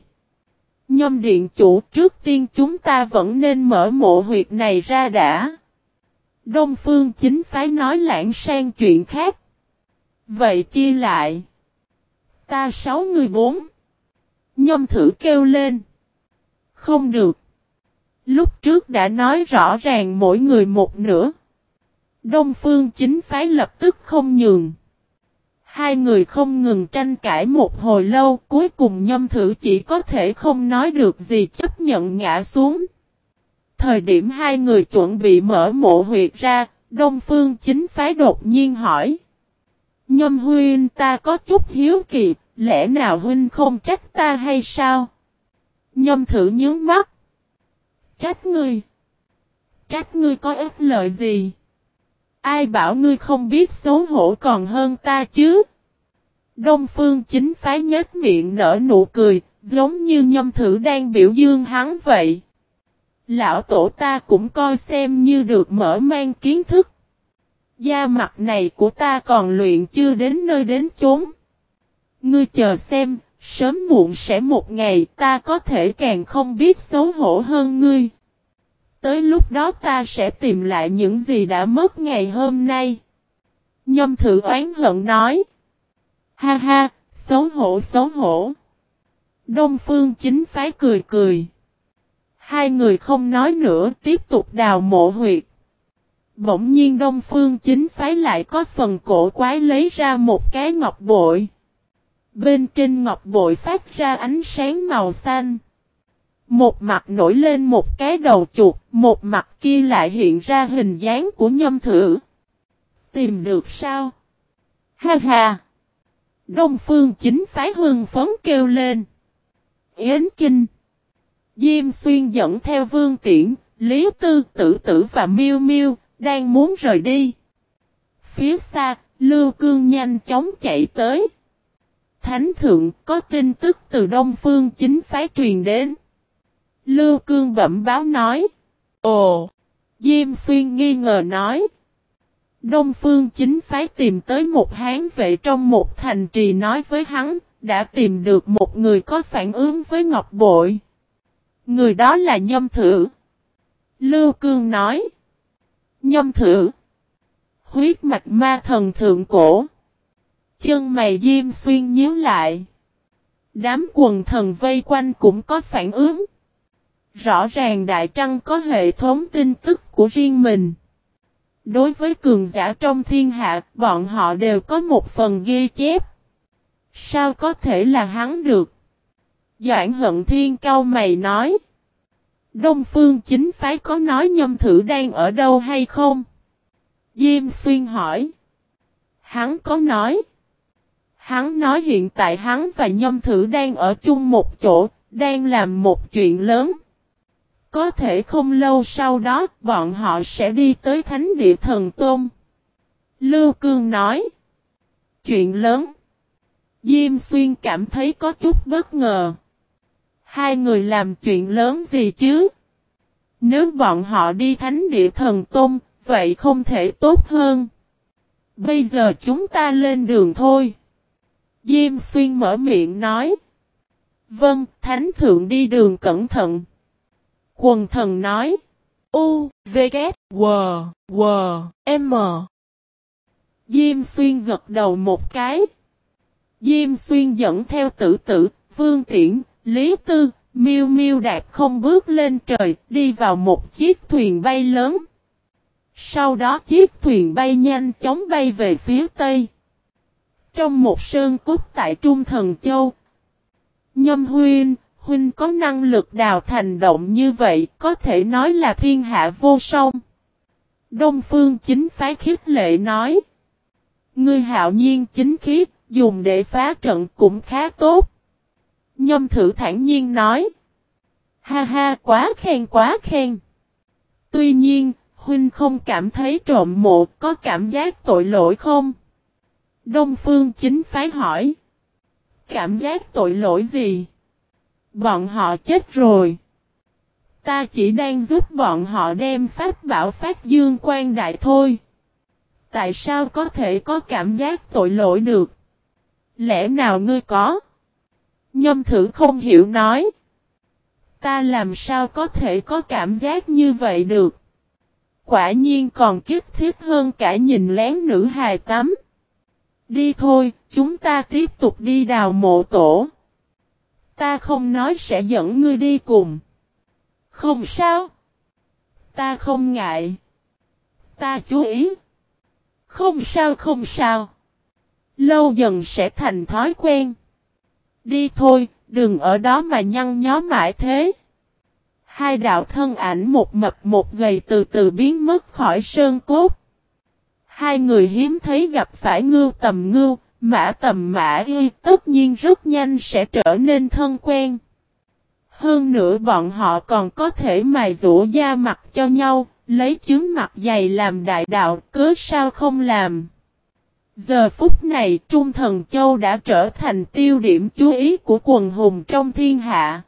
Nhâm điện chủ trước tiên chúng ta vẫn nên mở mộ huyệt này ra đã. Đông phương chính phái nói lãng sang chuyện khác. Vậy chia lại. Ta sáu người bốn. Nhâm thử kêu lên. Không được. Lúc trước đã nói rõ ràng mỗi người một nửa. Đông phương chính phái lập tức không nhường. Hai người không ngừng tranh cãi một hồi lâu, cuối cùng nhâm thử chỉ có thể không nói được gì chấp nhận ngã xuống. Thời điểm hai người chuẩn bị mở mộ huyệt ra, Đông Phương chính phái đột nhiên hỏi. Nhâm huynh ta có chút hiếu kỳ, lẽ nào huynh không trách ta hay sao? Nhâm thử nhướng mắt. Trách ngươi. Trách ngươi có ích lợi gì? Ai bảo ngươi không biết xấu hổ còn hơn ta chứ? Đông phương chính phái nhếch miệng nở nụ cười, giống như nhâm thử đang biểu dương hắn vậy. Lão tổ ta cũng coi xem như được mở mang kiến thức. Da mặt này của ta còn luyện chưa đến nơi đến chốn. Ngươi chờ xem, sớm muộn sẽ một ngày ta có thể càng không biết xấu hổ hơn ngươi. Tới lúc đó ta sẽ tìm lại những gì đã mất ngày hôm nay. Nhâm thử oán hận nói. Ha ha, xấu hổ xấu hổ. Đông phương chính phái cười cười. Hai người không nói nữa tiếp tục đào mộ huyệt. Bỗng nhiên Đông Phương chính phái lại có phần cổ quái lấy ra một cái ngọc bội. Bên trên ngọc bội phát ra ánh sáng màu xanh. Một mặt nổi lên một cái đầu chuột, một mặt kia lại hiện ra hình dáng của nhâm thử. Tìm được sao? Ha ha! Đông phương chính phái hương phấn kêu lên. Yến Kinh. Diêm xuyên dẫn theo vương tiễn, Lý Tư tử tử và miêu miêu đang muốn rời đi. Phía xa, Lưu Cương nhanh chóng chạy tới. Thánh thượng có tin tức từ Đông Phương chính phái truyền đến. Lưu Cương bẩm báo nói. Ồ! Diêm Xuyên nghi ngờ nói. Đông Phương chính phái tìm tới một hán vệ trong một thành trì nói với hắn, đã tìm được một người có phản ứng với Ngọc Bội. Người đó là Nhâm Thử. Lưu Cương nói. Nhâm Thử. Huyết mạch ma thần thượng cổ. Chân mày diêm xuyên nhíu lại. Đám quần thần vây quanh cũng có phản ứng. Rõ ràng Đại Trăng có hệ thống tin tức của riêng mình. Đối với cường giả trong thiên hạ, bọn họ đều có một phần ghi chép. Sao có thể là hắn được? Doãn hận thiên cao mày nói. Đông phương chính phái có nói nhâm thử đang ở đâu hay không? Diêm xuyên hỏi. Hắn có nói. Hắn nói hiện tại hắn và nhâm thử đang ở chung một chỗ, đang làm một chuyện lớn. Có thể không lâu sau đó, bọn họ sẽ đi tới Thánh Địa Thần Tôn. Lưu Cương nói. Chuyện lớn. Diêm Xuyên cảm thấy có chút bất ngờ. Hai người làm chuyện lớn gì chứ? Nếu bọn họ đi Thánh Địa Thần Tôn, vậy không thể tốt hơn. Bây giờ chúng ta lên đường thôi. Diêm Xuyên mở miệng nói. Vâng, Thánh Thượng đi đường cẩn thận. Quần thần nói. U, V, K, W, W, M. Diêm Xuyên gật đầu một cái. Diêm Xuyên dẫn theo tử tử, Vương Tiễn, Lý Tư, miêu miêu đạp không bước lên trời, đi vào một chiếc thuyền bay lớn. Sau đó chiếc thuyền bay nhanh chóng bay về phía tây. Trong một sơn cốt tại Trung Thần Châu, Nhâm huynh, huynh có năng lực đào thành động như vậy, có thể nói là thiên hạ vô song. Đông phương chính phái khiết lệ nói. Ngươi hạo nhiên chính khiết, dùng để phá trận cũng khá tốt. Nhâm thử thản nhiên nói. Ha ha quá khen quá khen. Tuy nhiên, huynh không cảm thấy trộm mộ có cảm giác tội lỗi không? Đông phương chính phái hỏi. Cảm giác tội lỗi gì? Bọn họ chết rồi. Ta chỉ đang giúp bọn họ đem pháp bảo phát dương quan đại thôi. Tại sao có thể có cảm giác tội lỗi được? Lẽ nào ngươi có? Nhâm thử không hiểu nói. Ta làm sao có thể có cảm giác như vậy được? Quả nhiên còn kiếp thiết hơn cả nhìn lén nữ hài tắm. Đi thôi, chúng ta tiếp tục đi đào mộ tổ. Ta không nói sẽ dẫn ngươi đi cùng. Không sao. Ta không ngại. Ta chú ý. Không sao không sao. Lâu dần sẽ thành thói quen. Đi thôi, đừng ở đó mà nhăn nhó mãi thế. Hai đạo thân ảnh một mập một gầy từ từ biến mất khỏi sơn cốt. Hai người hiếm thấy gặp phải ngưu tầm ngưu, mã tầm mã y tất nhiên rất nhanh sẽ trở nên thân quen. Hơn nữa bọn họ còn có thể mài rũ da mặt cho nhau, lấy chứng mặt dày làm đại đạo, cớ sao không làm. Giờ phút này Trung Thần Châu đã trở thành tiêu điểm chú ý của quần hùng trong thiên hạ.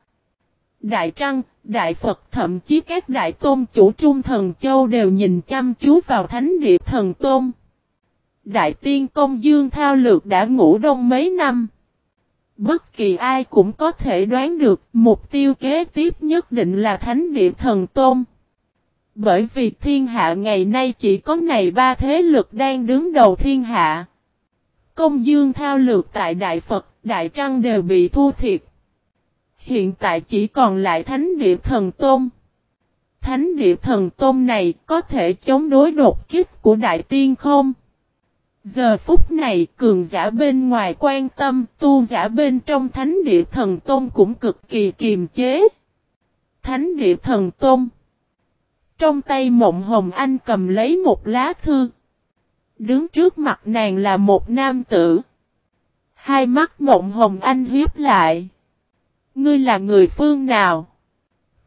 Đại Trăng, Đại Phật thậm chí các đại tôn chủ Trung Thần Châu đều nhìn chăm chú vào thánh địa thần tôn. Đại tiên công dương thao lược đã ngủ đông mấy năm. Bất kỳ ai cũng có thể đoán được mục tiêu kế tiếp nhất định là thánh địa thần tôn. Bởi vì thiên hạ ngày nay chỉ có này ba thế lực đang đứng đầu thiên hạ. Công dương thao lược tại Đại Phật, Đại Trăng đều bị thu thiệt. Hiện tại chỉ còn lại thánh địa thần tôn. Thánh địa thần tôn này có thể chống đối đột kích của Đại Tiên không? Giờ phút này cường giả bên ngoài quan tâm, tu giả bên trong thánh địa thần tôn cũng cực kỳ kiềm chế. Thánh địa thần tôn trong tay mộng hồng anh cầm lấy một lá thư. Đứng trước mặt nàng là một nam tử. Hai mắt mộng hồng anh hiếp lại. Ngươi là người phương nào?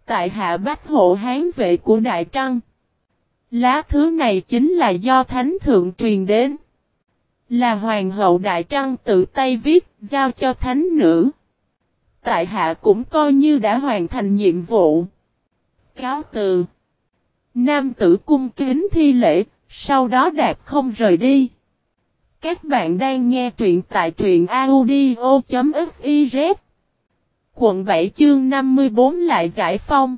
Tại hạ bách hộ hán vệ của Đại Trăng. Lá thứ này chính là do Thánh Thượng truyền đến. Là Hoàng hậu Đại Trăng tự tay viết, giao cho Thánh Nữ. Tại hạ cũng coi như đã hoàn thành nhiệm vụ. Cáo từ. Nam tử cung kính thi lễ, sau đó đạp không rời đi. Các bạn đang nghe truyện tại truyện audio.fiz Quận 7 chương 54 lại giải phong.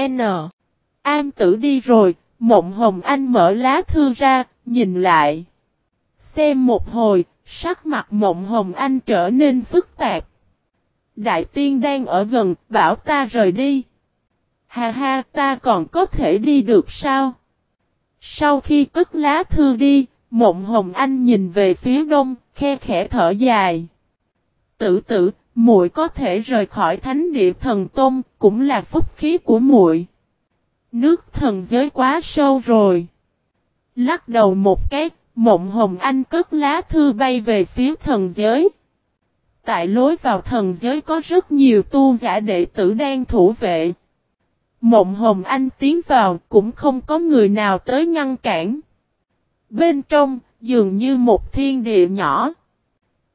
N. An tử đi rồi, Mộng Hồng Anh mở lá thư ra, nhìn lại. Xem một hồi, sắc mặt Mộng Hồng Anh trở nên phức tạp. Đại tiên đang ở gần, bảo ta rời đi. Ha ha, ta còn có thể đi được sao? Sau khi cất lá thư đi, Mộng Hồng Anh nhìn về phía đông, khe khẽ thở dài. tự tử, muội có thể rời khỏi thánh địa thần tôn, cũng là phúc khí của muội. Nước thần giới quá sâu rồi. Lắc đầu một cái, Mộng Hồng Anh cất lá thư bay về phía thần giới. Tại lối vào thần giới có rất nhiều tu giả đệ tử đang thủ vệ. Mộng Hồng Anh tiến vào cũng không có người nào tới ngăn cản. Bên trong, dường như một thiên địa nhỏ.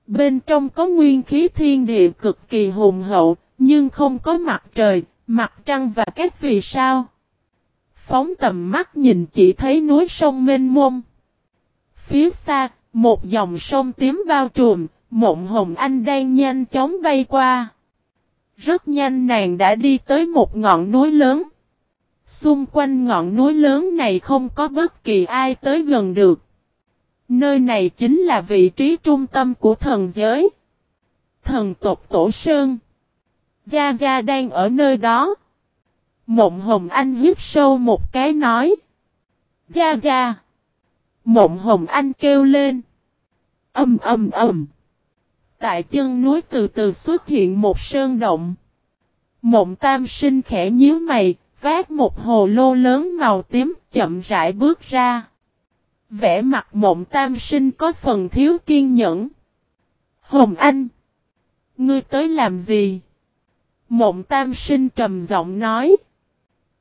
Bên trong có nguyên khí thiên địa cực kỳ hùng hậu, nhưng không có mặt trời, mặt trăng và các vì sao. Phóng tầm mắt nhìn chỉ thấy núi sông mênh mông. Phía xa, một dòng sông tím bao trùm, mộng hồng anh đang nhanh chóng bay qua. Rất nhanh nàng đã đi tới một ngọn núi lớn. Xung quanh ngọn núi lớn này không có bất kỳ ai tới gần được. Nơi này chính là vị trí trung tâm của thần giới. Thần tộc Tổ Sơn. Gia Gia đang ở nơi đó. Mộng Hồng Anh hít sâu một cái nói. Gia Gia. Mộng Hồng Anh kêu lên. Âm âm âm. Tại chân núi từ từ xuất hiện một sơn động. Mộng tam sinh khẽ nhíu mày, vác một hồ lô lớn màu tím chậm rãi bước ra. Vẽ mặt mộng tam sinh có phần thiếu kiên nhẫn. Hồng Anh! Ngươi tới làm gì? Mộng tam sinh trầm giọng nói.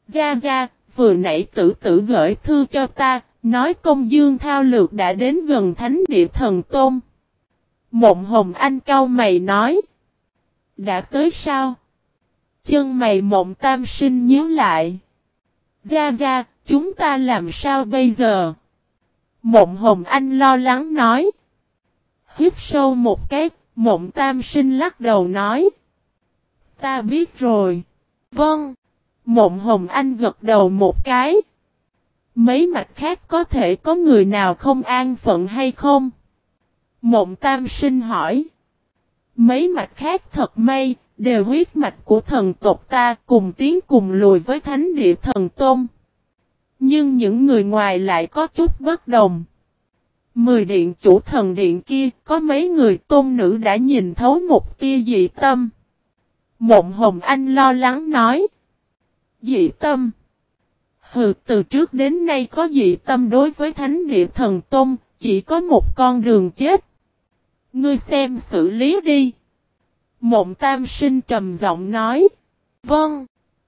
Gia Gia, vừa nãy tử tử gửi thư cho ta, nói công dương thao lược đã đến gần thánh địa thần tôn. Mộng hồng anh cau mày nói. Đã tới sao? Chân mày mộng tam sinh nhíu lại. Gia Gia, chúng ta làm sao bây giờ? Mộng hồng anh lo lắng nói. Hiếp sâu một cái, mộng tam sinh lắc đầu nói. Ta biết rồi. Vâng. Mộng hồng anh gật đầu một cái. Mấy mặt khác có thể có người nào không an phận hay không? Mộng tam sinh hỏi. Mấy mặt khác thật may, đều huyết mạch của thần tộc ta cùng tiến cùng lùi với thánh địa thần tôn. Nhưng những người ngoài lại có chút bất đồng. Mười điện chủ thần điện kia có mấy người tôn nữ đã nhìn thấu một tia dị tâm. Mộng Hồng Anh lo lắng nói. Dị tâm. Hừ từ trước đến nay có dị tâm đối với thánh địa thần tôn, chỉ có một con đường chết. Ngươi xem xử lý đi. Mộng tam sinh trầm giọng nói. Vâng.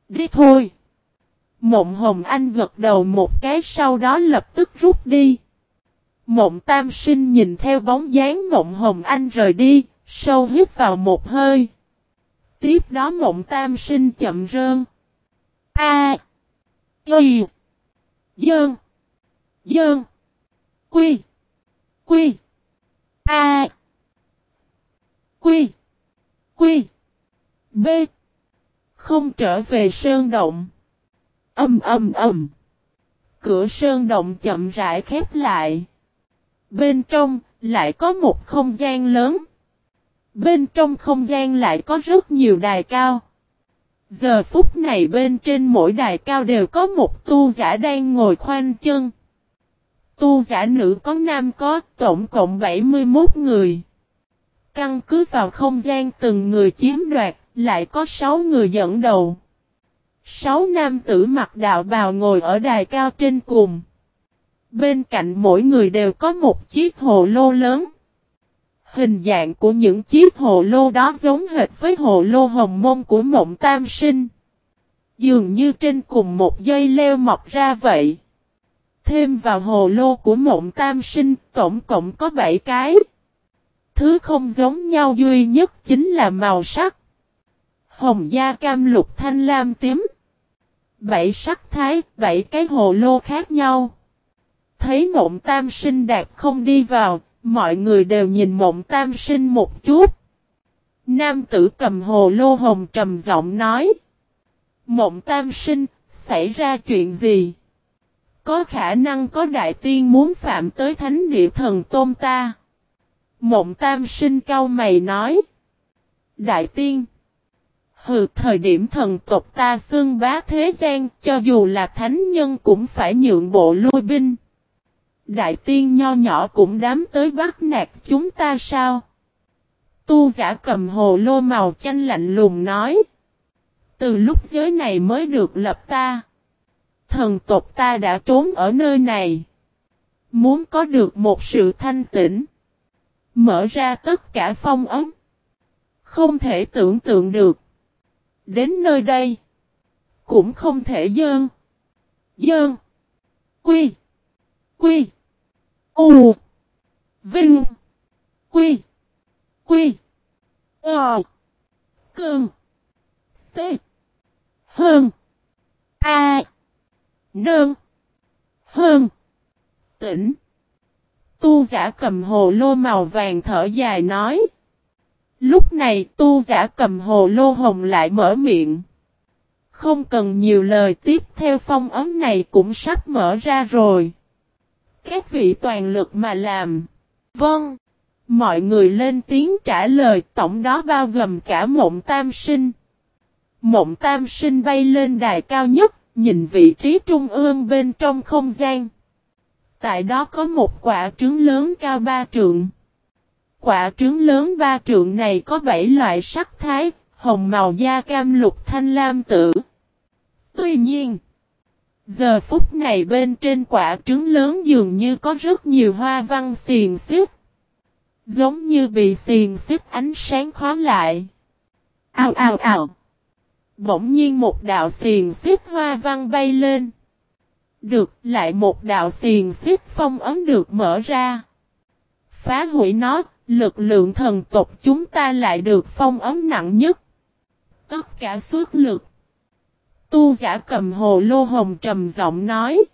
Đi thôi. Mộng hồng anh gật đầu một cái sau đó lập tức rút đi. Mộng tam sinh nhìn theo bóng dáng mộng hồng anh rời đi, sâu hít vào một hơi. Tiếp đó mộng tam sinh chậm rơn. A. Y. Dơn. Dơn. Quy. Quy. A. Quy. Quy. B. Không trở về sơn động. Âm âm âm. Cửa sơn động chậm rãi khép lại. Bên trong, lại có một không gian lớn. Bên trong không gian lại có rất nhiều đài cao. Giờ phút này bên trên mỗi đài cao đều có một tu giả đang ngồi khoanh chân. Tu giả nữ có nam có tổng cộng 71 người. Căn cứ vào không gian từng người chiếm đoạt, lại có 6 người dẫn đầu. 6 nam tử mặc đạo bào ngồi ở đài cao trên cùng. Bên cạnh mỗi người đều có một chiếc hồ lô lớn. Hình dạng của những chiếc hồ lô đó giống hệt với hồ lô hồng môn của mộng tam sinh. Dường như trên cùng một dây leo mọc ra vậy. Thêm vào hồ lô của mộng tam sinh, tổng cộng có 7 cái. Thứ không giống nhau duy nhất chính là màu sắc. Hồng da cam lục thanh lam tím. Bảy sắc thái, bảy cái hồ lô khác nhau. Thấy mộng tam sinh đạt không đi vào, mọi người đều nhìn mộng tam sinh một chút. Nam tử cầm hồ lô hồng trầm giọng nói. Mộng tam sinh, xảy ra chuyện gì? Có khả năng có đại tiên muốn phạm tới thánh địa thần tôn ta. Mộng tam sinh cao mày nói. Đại tiên. Hừ, thời điểm thần tộc ta xương bá thế gian, cho dù là thánh nhân cũng phải nhượng bộ lui binh. Đại tiên nho nhỏ cũng đám tới bắt nạt chúng ta sao? Tu giả cầm hồ lô màu chanh lạnh lùng nói. Từ lúc giới này mới được lập ta. Thần tộc ta đã trốn ở nơi này. Muốn có được một sự thanh tĩnh. Mở ra tất cả phong ấm. Không thể tưởng tượng được. Đến nơi đây. Cũng không thể dơn. Dơn. Quy. Quy. U. Vinh. Quy. Quy. Ờ. Cơn. T. Hơn. A. Nơn. Hơn. Tỉnh. Tu giả cầm hồ lô màu vàng thở dài nói. Lúc này tu giả cầm hồ lô hồng lại mở miệng. Không cần nhiều lời tiếp theo phong ấm này cũng sắp mở ra rồi. Các vị toàn lực mà làm. Vâng. Mọi người lên tiếng trả lời tổng đó bao gồm cả mộng tam sinh. Mộng tam sinh bay lên đài cao nhất, nhìn vị trí trung ương bên trong không gian. Tại đó có một quả trứng lớn cao ba trượng. Quả trứng lớn ba trượng này có bảy loại sắc thái, hồng màu da cam lục thanh lam tử. Tuy nhiên, giờ phút này bên trên quả trứng lớn dường như có rất nhiều hoa văn xiền xích. Giống như bị xiền xích ánh sáng khóa lại. Ao ao ao. Bỗng nhiên một đạo xiền xích hoa văn bay lên. Được lại một đạo xiền xích phong ấm được mở ra. Phá hủy nó, lực lượng thần tộc chúng ta lại được phong ấm nặng nhất. Tất cả suốt lực. Tu giả cầm hồ lô hồng trầm giọng nói.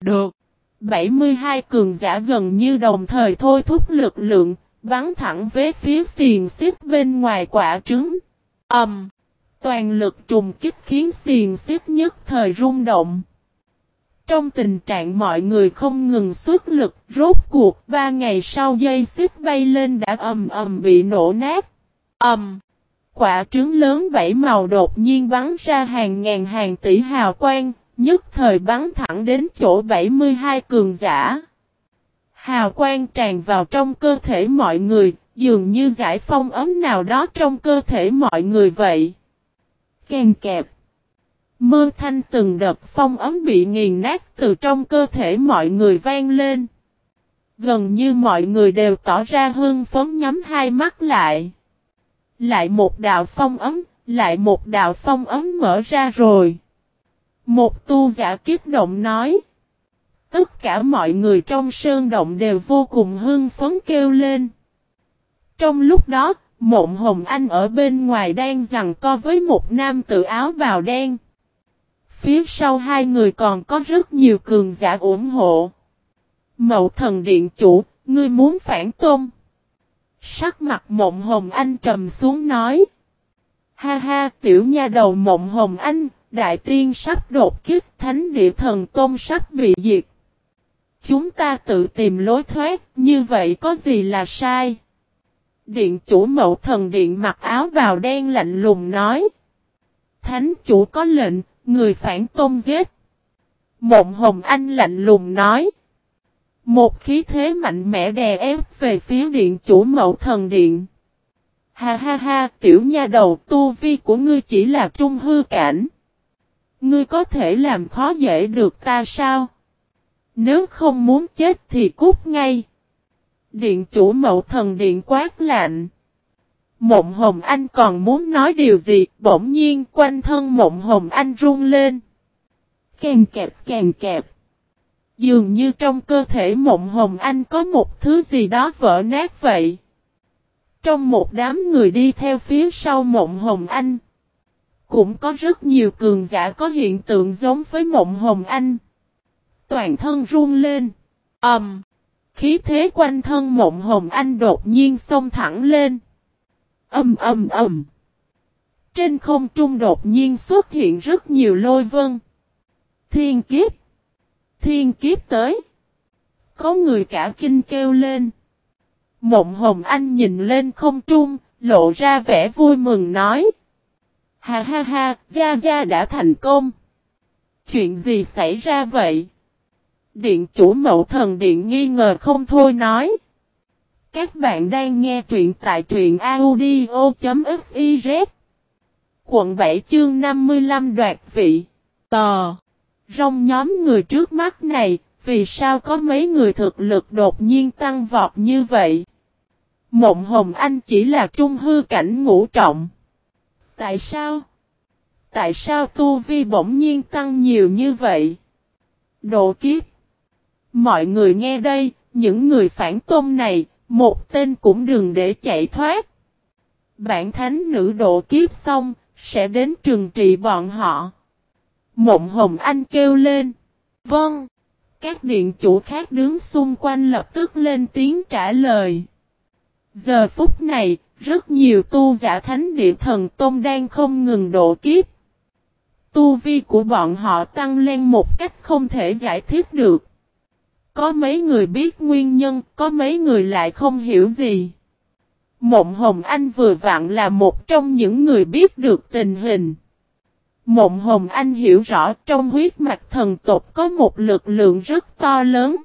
Được. 72 cường giả gần như đồng thời thôi thúc lực lượng, bắn thẳng về phía xiền xích bên ngoài quả trứng. Ẩm. Um, toàn lực trùng kích khiến xiền xích nhất thời rung động. Trong tình trạng mọi người không ngừng xuất lực, rốt cuộc ba ngày sau dây xích bay lên đã ầm ầm bị nổ nát. Ầm! quả trứng lớn bảy màu đột nhiên bắn ra hàng ngàn hàng tỷ hào quang, nhất thời bắn thẳng đến chỗ 72 cường giả. Hào quang tràn vào trong cơ thể mọi người, dường như giải phong ấm nào đó trong cơ thể mọi người vậy. Kèn kẹp. Mơ thanh từng đợt phong ấm bị nghiền nát từ trong cơ thể mọi người vang lên. Gần như mọi người đều tỏ ra hưng phấn nhắm hai mắt lại. Lại một đạo phong ấm, lại một đạo phong ấm mở ra rồi. Một tu giả kiếp động nói. Tất cả mọi người trong sơn động đều vô cùng hưng phấn kêu lên. Trong lúc đó, Mộng Hồng Anh ở bên ngoài đang giằng co với một nam tự áo bào đen. Phía sau hai người còn có rất nhiều cường giả ủng hộ. Mậu thần điện chủ, ngươi muốn phản tôn. Sắc mặt mộng hồng anh trầm xuống nói. Ha ha tiểu nha đầu mộng hồng anh, đại tiên sắp đột kích thánh địa thần tôn sắp bị diệt. Chúng ta tự tìm lối thoát, như vậy có gì là sai? Điện chủ mậu thần điện mặc áo bào đen lạnh lùng nói. Thánh chủ có lệnh, người phản tôn giết. Mộng hồng anh lạnh lùng nói. Một khí thế mạnh mẽ đè ép về phía điện chủ mậu thần điện. Ha ha ha, tiểu nha đầu tu vi của ngươi chỉ là trung hư cảnh. Ngươi có thể làm khó dễ được ta sao? Nếu không muốn chết thì cút ngay. Điện chủ mậu thần điện quát lạnh. Mộng Hồng Anh còn muốn nói điều gì, bỗng nhiên quanh thân Mộng Hồng Anh run lên. Càng kẹp càng kẹp. Dường như trong cơ thể Mộng Hồng Anh có một thứ gì đó vỡ nát vậy. Trong một đám người đi theo phía sau Mộng Hồng Anh, cũng có rất nhiều cường giả có hiện tượng giống với Mộng Hồng Anh. Toàn thân run lên. ầm, um, Khí thế quanh thân Mộng Hồng Anh đột nhiên xông thẳng lên. Âm âm âm. Trên không trung đột nhiên xuất hiện rất nhiều lôi vân. Thiên kiếp. Thiên kiếp tới. Có người cả kinh kêu lên. Mộng hồng anh nhìn lên không trung, lộ ra vẻ vui mừng nói. Ha ha ha, Gia Gia đã thành công. Chuyện gì xảy ra vậy? Điện chủ mậu thần điện nghi ngờ không thôi nói. Các bạn đang nghe truyện tại truyện audio.fiz Quận 7 chương 55 đoạt vị. Tò. Rong nhóm người trước mắt này Vì sao có mấy người thực lực đột nhiên tăng vọt như vậy? Mộng Hồng Anh chỉ là trung hư cảnh ngũ trọng. Tại sao? Tại sao tu vi bỗng nhiên tăng nhiều như vậy? Độ kiếp. Mọi người nghe đây, những người phản tôn này, một tên cũng đừng để chạy thoát. Bản thánh nữ độ kiếp xong, sẽ đến trừng trị bọn họ. Mộng Hồng Anh kêu lên. Vâng. Các điện chủ khác đứng xung quanh lập tức lên tiếng trả lời. Giờ phút này, rất nhiều tu giả thánh địa thần tôn đang không ngừng độ kiếp. Tu vi của bọn họ tăng lên một cách không thể giải thích được. Có mấy người biết nguyên nhân, có mấy người lại không hiểu gì. Mộng Hồng Anh vừa vặn là một trong những người biết được tình hình. Mộng Hồng Anh hiểu rõ trong huyết mạch thần tộc có một lực lượng rất to lớn.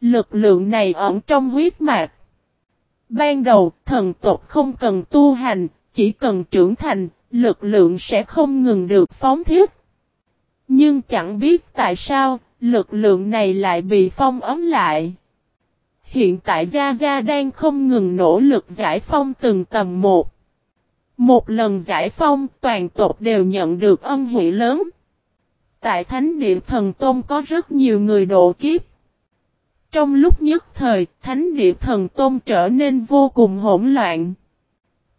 Lực lượng này ẩn trong huyết mạch. Ban đầu, thần tộc không cần tu hành, chỉ cần trưởng thành, lực lượng sẽ không ngừng được phóng thiết. Nhưng chẳng biết tại sao, lực lượng này lại bị phong ấm lại. Hiện tại Gia Gia đang không ngừng nỗ lực giải phong từng tầm một. Một lần giải phong, toàn tộc đều nhận được ân huệ lớn. Tại Thánh Địa Thần Tôn có rất nhiều người độ kiếp. Trong lúc nhất thời, Thánh Địa Thần Tôn trở nên vô cùng hỗn loạn.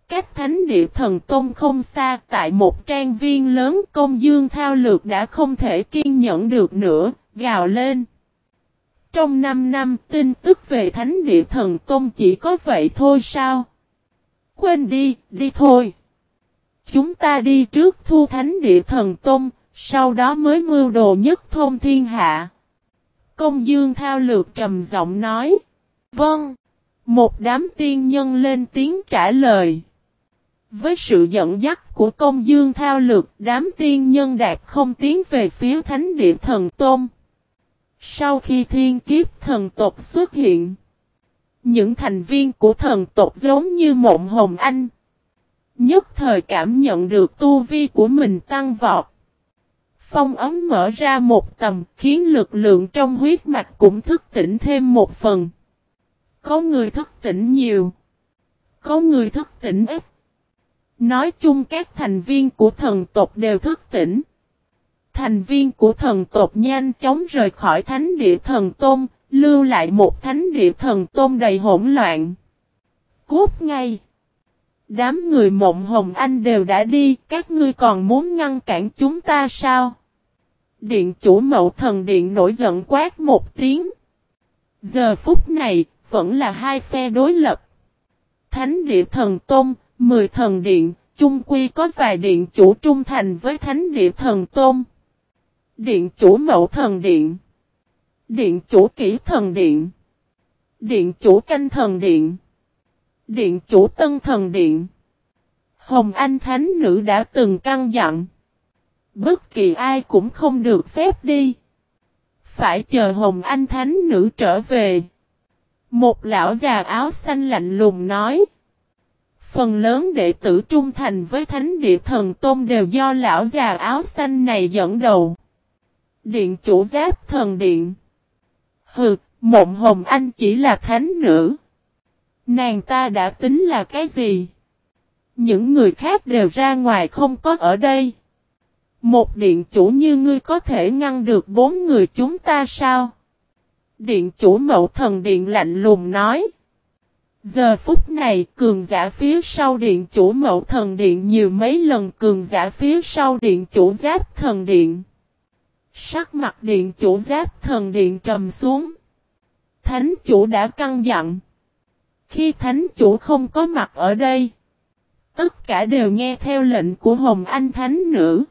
Cách Thánh Địa Thần Tôn không xa, tại một trang viên lớn công dương thao lược đã không thể kiên nhẫn được nữa, gào lên. Trong 5 năm tin tức về Thánh Địa Thần Tôn chỉ có vậy thôi sao? Quên đi, đi thôi. Chúng ta đi trước thu Thánh Địa Thần Tôn, sau đó mới mưu đồ nhất thôn thiên hạ. Công dương thao lược trầm giọng nói. Vâng. Một đám tiên nhân lên tiếng trả lời. Với sự dẫn dắt của công dương thao lược, đám tiên nhân đạt không tiến về phía thánh địa thần tôn. Sau khi thiên kiếp thần tộc xuất hiện, những thành viên của thần tộc giống như mộng hồng anh. Nhất thời cảm nhận được tu vi của mình tăng vọt. Phong ấm mở ra một tầm khiến lực lượng trong huyết mạch cũng thức tỉnh thêm một phần. Có người thức tỉnh nhiều. Có người thức tỉnh ít. Nói chung các thành viên của thần tộc đều thức tỉnh. Thành viên của thần tộc nhanh chóng rời khỏi thánh địa thần tôn, lưu lại một thánh địa thần tôn đầy hỗn loạn. Cút ngay! Đám người mộng hồng anh đều đã đi, các ngươi còn muốn ngăn cản chúng ta sao? Điện chủ mậu thần điện nổi giận quát một tiếng. Giờ phút này, vẫn là hai phe đối lập. Thánh địa thần tôn, mười thần điện, chung quy có vài điện chủ trung thành với thánh địa thần tôn. Điện chủ mậu thần điện. Điện chủ kỹ thần điện. Điện chủ canh thần điện. Điện chủ tân thần điện. Hồng Anh Thánh Nữ đã từng căng dặn. Bất kỳ ai cũng không được phép đi. Phải chờ Hồng Anh Thánh Nữ trở về. Một lão già áo xanh lạnh lùng nói. Phần lớn đệ tử trung thành với Thánh Địa Thần Tôn đều do lão già áo xanh này dẫn đầu. Điện chủ giáp thần điện. Hừ, mộng hồng anh chỉ là thánh nữ. Nàng ta đã tính là cái gì? Những người khác đều ra ngoài không có ở đây. Một điện chủ như ngươi có thể ngăn được bốn người chúng ta sao? Điện chủ mậu thần điện lạnh lùng nói. Giờ phút này cường giả phía sau điện chủ mậu thần điện nhiều mấy lần cường giả phía sau điện chủ giáp thần điện. Sắc mặt điện chủ giáp thần điện trầm xuống. Thánh chủ đã căng dặn. Khi thánh chủ không có mặt ở đây. Tất cả đều nghe theo lệnh của Hồng Anh Thánh Nữ.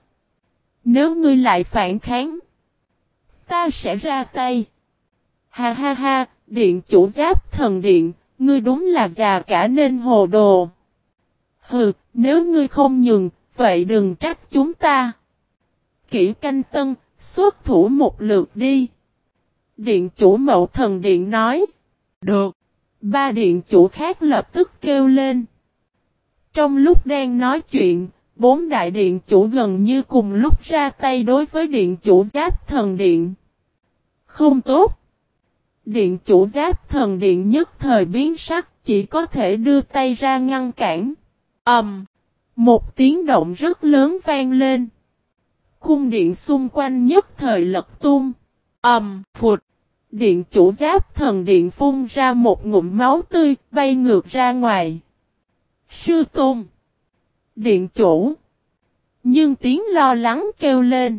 Nếu ngươi lại phản kháng. Ta sẽ ra tay. Ha ha ha, điện chủ giáp thần điện, ngươi đúng là già cả nên hồ đồ. Hừ, nếu ngươi không nhường, vậy đừng trách chúng ta. Kỷ canh tân, xuất thủ một lượt đi. Điện chủ mậu thần điện nói. Được. Ba điện chủ khác lập tức kêu lên. Trong lúc đang nói chuyện, bốn đại điện chủ gần như cùng lúc ra tay đối với điện chủ giáp thần điện. Không tốt. Điện chủ giáp thần điện nhất thời biến sắc chỉ có thể đưa tay ra ngăn cản. ầm, um, Một tiếng động rất lớn vang lên. Cung điện xung quanh nhất thời lật tung. ầm, um, phụt. Điện chủ giáp thần điện phun ra một ngụm máu tươi bay ngược ra ngoài. Sư Tôn. Điện chủ. Nhưng tiếng lo lắng kêu lên.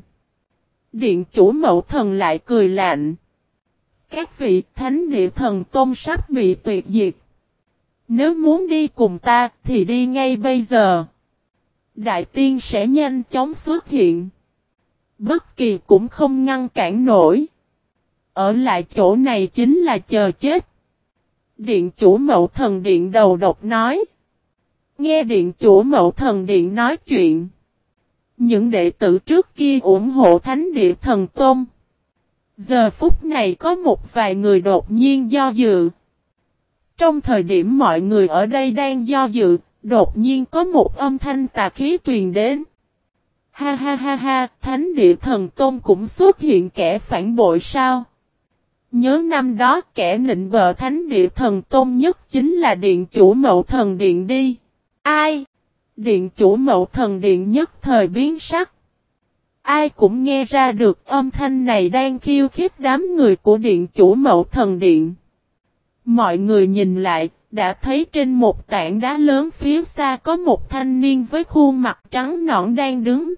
Điện chủ mẫu thần lại cười lạnh. Các vị thánh địa thần tôn sắp bị tuyệt diệt. Nếu muốn đi cùng ta thì đi ngay bây giờ. Đại tiên sẽ nhanh chóng xuất hiện. Bất kỳ cũng không ngăn cản nổi. Ở lại chỗ này chính là chờ chết. Điện chủ mẫu thần điện đầu độc nói. Nghe điện chủ mẫu thần điện nói chuyện. Những đệ tử trước kia ủng hộ thánh địa thần tôn. Giờ phút này có một vài người đột nhiên do dự. Trong thời điểm mọi người ở đây đang do dự, đột nhiên có một âm thanh tà khí truyền đến. Ha ha ha ha, thánh địa thần tôn cũng xuất hiện kẻ phản bội sao? Nhớ năm đó kẻ nịnh bờ thánh địa thần tôn nhất chính là điện chủ mậu thần điện đi. Ai? Điện chủ mậu thần điện nhất thời biến sắc. Ai cũng nghe ra được âm thanh này đang khiêu khích đám người của điện chủ mậu thần điện. Mọi người nhìn lại, đã thấy trên một tảng đá lớn phía xa có một thanh niên với khuôn mặt trắng nõn đang đứng.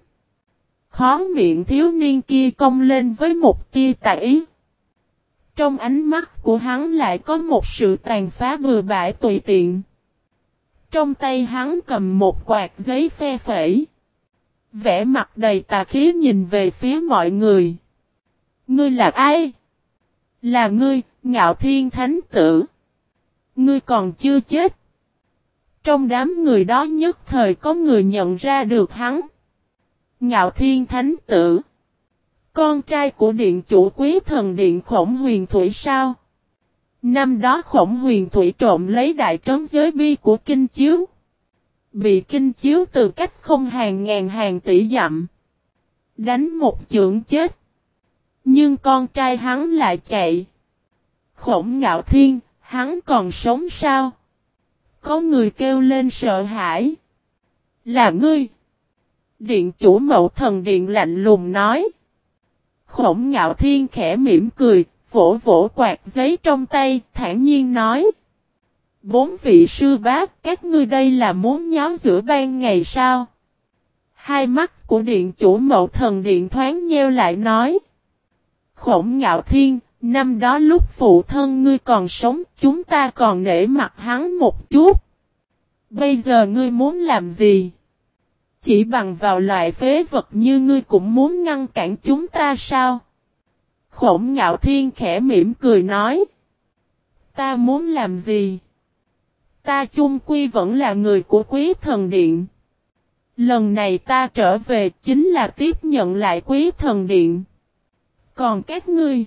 Khó miệng thiếu niên kia cong lên với một tia tẩy ý. Trong ánh mắt của hắn lại có một sự tàn phá bừa bãi tùy tiện. Trong tay hắn cầm một quạt giấy phe phẩy. Vẽ mặt đầy tà khí nhìn về phía mọi người. Ngươi là ai? Là ngươi, ngạo thiên thánh tử. Ngươi còn chưa chết. Trong đám người đó nhất thời có người nhận ra được hắn. Ngạo thiên thánh tử. Con trai của điện chủ quý thần điện khổng huyền thủy sao? Năm đó khổng huyền thủy trộm lấy đại trấn giới bi của kinh chiếu. Bị kinh chiếu từ cách không hàng ngàn hàng tỷ dặm. Đánh một chưởng chết. Nhưng con trai hắn lại chạy. Khổng ngạo thiên, hắn còn sống sao? Có người kêu lên sợ hãi. Là ngươi. Điện chủ mậu thần điện lạnh lùng nói. Khổng ngạo thiên khẽ mỉm cười, vỗ vỗ quạt giấy trong tay, thản nhiên nói. Bốn vị sư bác, các ngươi đây là muốn nháo giữa ban ngày sao? Hai mắt của điện chủ mậu thần điện thoáng nheo lại nói. Khổng ngạo thiên, năm đó lúc phụ thân ngươi còn sống, chúng ta còn nể mặt hắn một chút. Bây giờ ngươi muốn làm gì? Chỉ bằng vào loại phế vật như ngươi cũng muốn ngăn cản chúng ta sao? Khổng ngạo thiên khẽ mỉm cười nói. Ta muốn làm gì? Ta chung quy vẫn là người của quý thần điện. Lần này ta trở về chính là tiếp nhận lại quý thần điện. Còn các ngươi,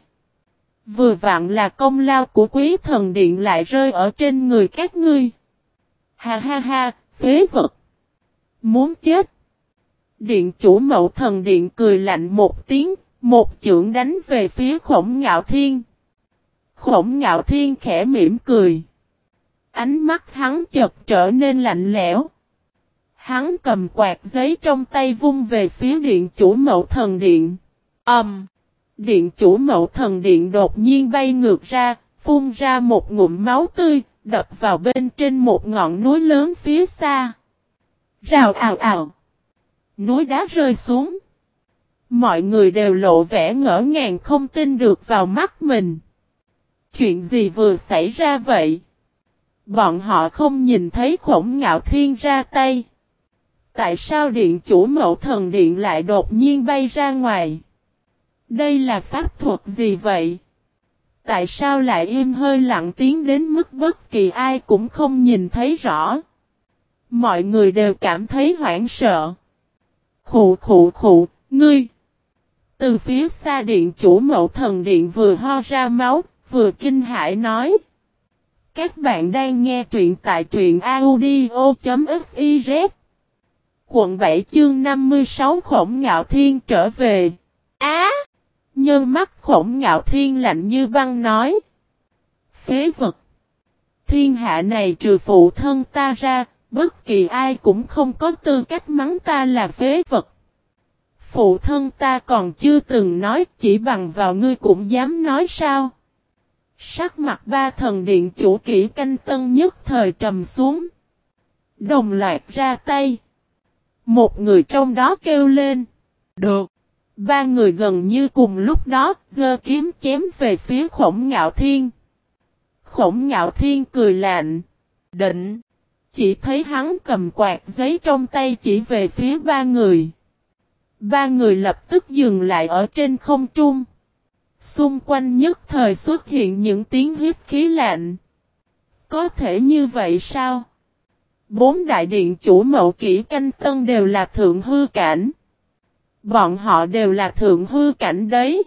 vừa vặn là công lao của quý thần điện lại rơi ở trên người các ngươi. Ha ha ha, phế vật. Muốn chết. Điện chủ mậu thần điện cười lạnh một tiếng, một chưởng đánh về phía khổng ngạo thiên. Khổng ngạo thiên khẽ mỉm cười. Ánh mắt hắn chợt trở nên lạnh lẽo. Hắn cầm quạt giấy trong tay vung về phía điện chủ mậu thần điện. âm Um, điện chủ mậu thần điện đột nhiên bay ngược ra, phun ra một ngụm máu tươi, đập vào bên trên một ngọn núi lớn phía xa. Rào ào ào! Núi đá rơi xuống. Mọi người đều lộ vẻ ngỡ ngàng không tin được vào mắt mình. Chuyện gì vừa xảy ra vậy? Bọn họ không nhìn thấy khổng ngạo thiên ra tay. Tại sao điện chủ mẫu thần điện lại đột nhiên bay ra ngoài? Đây là pháp thuật gì vậy? Tại sao lại im hơi lặng tiếng đến mức bất kỳ ai cũng không nhìn thấy rõ? Mọi người đều cảm thấy hoảng sợ. Khụ khụ khụ, ngươi! Từ phía xa điện chủ mẫu thần điện vừa ho ra máu, vừa kinh hãi nói. Các bạn đang nghe truyện tại truyện audio.fiz Quận 7 chương 56 khổng ngạo thiên trở về. Á! nhân mắt khổng ngạo thiên lạnh như băng nói. Phế vật! Thiên hạ này trừ phụ thân ta ra, bất kỳ ai cũng không có tư cách mắng ta là phế vật. Phụ thân ta còn chưa từng nói, chỉ bằng vào ngươi cũng dám nói sao. Sắc mặt ba thần điện chủ kỹ canh tân nhất thời trầm xuống. Đồng loạt ra tay. Một người trong đó kêu lên. Được. Ba người gần như cùng lúc đó, giơ kiếm chém về phía khổng ngạo thiên. Khổng ngạo thiên cười lạnh. Định. Chỉ thấy hắn cầm quạt giấy trong tay chỉ về phía ba người. Ba người lập tức dừng lại ở trên không trung. Xung quanh nhất thời xuất hiện những tiếng hít khí lạnh. Có thể như vậy sao? Bốn đại điện chủ mậu kỹ canh tân đều là thượng hư cảnh. Bọn họ đều là thượng hư cảnh đấy.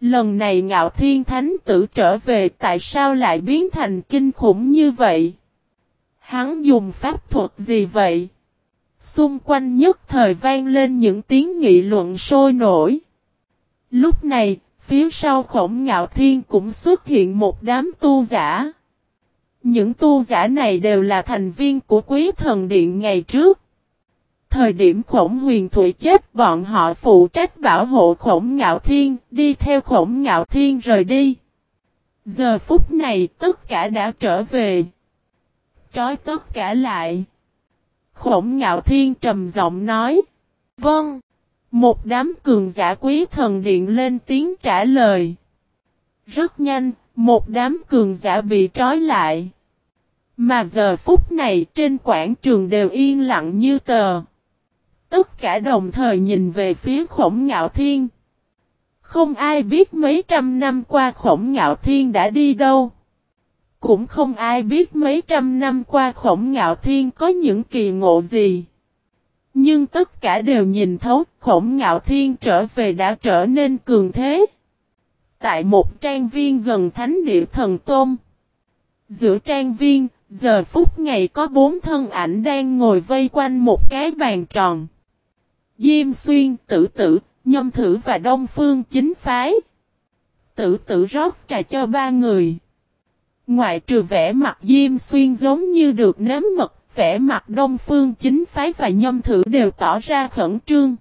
Lần này ngạo thiên thánh tử trở về tại sao lại biến thành kinh khủng như vậy? Hắn dùng pháp thuật gì vậy? Xung quanh nhất thời vang lên những tiếng nghị luận sôi nổi. Lúc này, phía sau khổng ngạo thiên cũng xuất hiện một đám tu giả. Những tu giả này đều là thành viên của quý thần điện ngày trước. Thời điểm khổng huyền thủy chết bọn họ phụ trách bảo hộ khổng ngạo thiên, đi theo khổng ngạo thiên rời đi. Giờ phút này tất cả đã trở về. Trói tất cả lại. Khổng ngạo thiên trầm giọng nói. Vâng. Một đám cường giả quý thần điện lên tiếng trả lời. Rất nhanh, một đám cường giả bị trói lại. Mà giờ phút này trên quảng trường đều yên lặng như tờ. Tất cả đồng thời nhìn về phía khổng ngạo thiên. Không ai biết mấy trăm năm qua khổng ngạo thiên đã đi đâu. Cũng không ai biết mấy trăm năm qua khổng ngạo thiên có những kỳ ngộ gì. Nhưng tất cả đều nhìn thấu khổng ngạo thiên trở về đã trở nên cường thế. Tại một trang viên gần thánh địa thần tôn. Giữa trang viên, giờ phút ngày có bốn thân ảnh đang ngồi vây quanh một cái bàn tròn. Diêm xuyên, tử tử, nhâm thử và đông phương chính phái. Tử tử rót trà cho ba người. Ngoại trừ vẻ mặt Diêm Xuyên giống như được nếm mật, vẻ mặt Đông Phương chính phái và nhâm thử đều tỏ ra khẩn trương.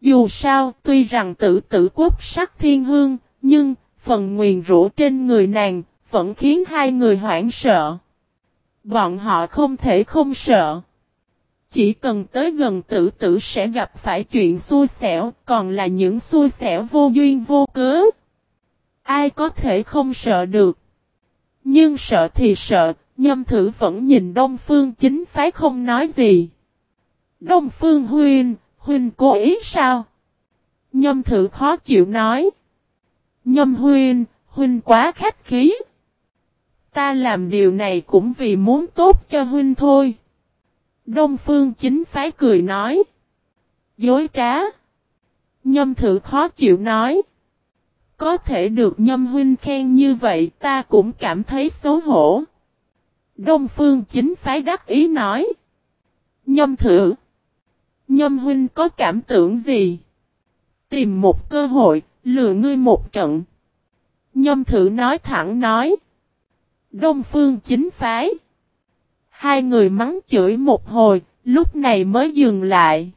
Dù sao, tuy rằng tử tử quốc sắc thiên hương, nhưng phần nguyền rũ trên người nàng vẫn khiến hai người hoảng sợ. Bọn họ không thể không sợ. Chỉ cần tới gần tử tử sẽ gặp phải chuyện xui xẻo, còn là những xui xẻo vô duyên vô cớ. Ai có thể không sợ được. Nhưng sợ thì sợ, nhâm thử vẫn nhìn Đông Phương chính phái không nói gì. Đông Phương huynh, huynh cố ý sao? Nhâm thử khó chịu nói. Nhâm huynh, huynh quá khách khí. Ta làm điều này cũng vì muốn tốt cho huynh thôi. Đông Phương chính phái cười nói. Dối trá. Nhâm thử khó chịu nói. Có thể được nhâm huynh khen như vậy ta cũng cảm thấy xấu hổ. Đông phương chính phái đắc ý nói. Nhâm thử. Nhâm huynh có cảm tưởng gì? Tìm một cơ hội, lừa ngươi một trận. Nhâm thử nói thẳng nói. Đông phương chính phái. Hai người mắng chửi một hồi, lúc này mới dừng lại.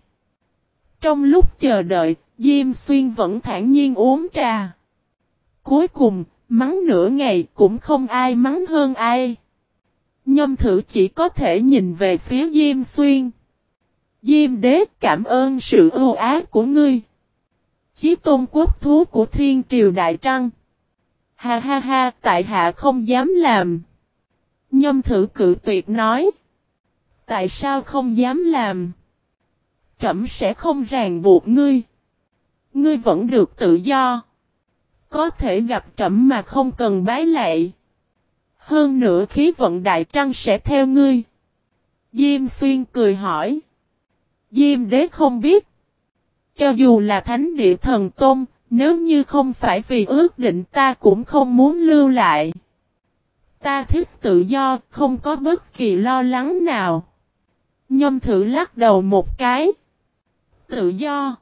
Trong lúc chờ đợi, Diêm Xuyên vẫn thản nhiên uống trà. Cuối cùng, mắng nửa ngày cũng không ai mắng hơn ai. Nhâm thử chỉ có thể nhìn về phía Diêm Xuyên. Diêm đế cảm ơn sự ưu ái của ngươi. Chí tôn quốc thú của thiên triều đại trăng. Ha ha ha, tại hạ không dám làm. Nhâm thử cự tuyệt nói. Tại sao không dám làm? Trẩm sẽ không ràng buộc ngươi. Ngươi vẫn được tự do. Có thể gặp trẫm mà không cần bái lệ. Hơn nữa khí vận đại trăng sẽ theo ngươi. Diêm xuyên cười hỏi. Diêm đế không biết. Cho dù là thánh địa thần tôn, nếu như không phải vì ước định ta cũng không muốn lưu lại. Ta thích tự do, không có bất kỳ lo lắng nào. Nhâm thử lắc đầu một cái. Tự do.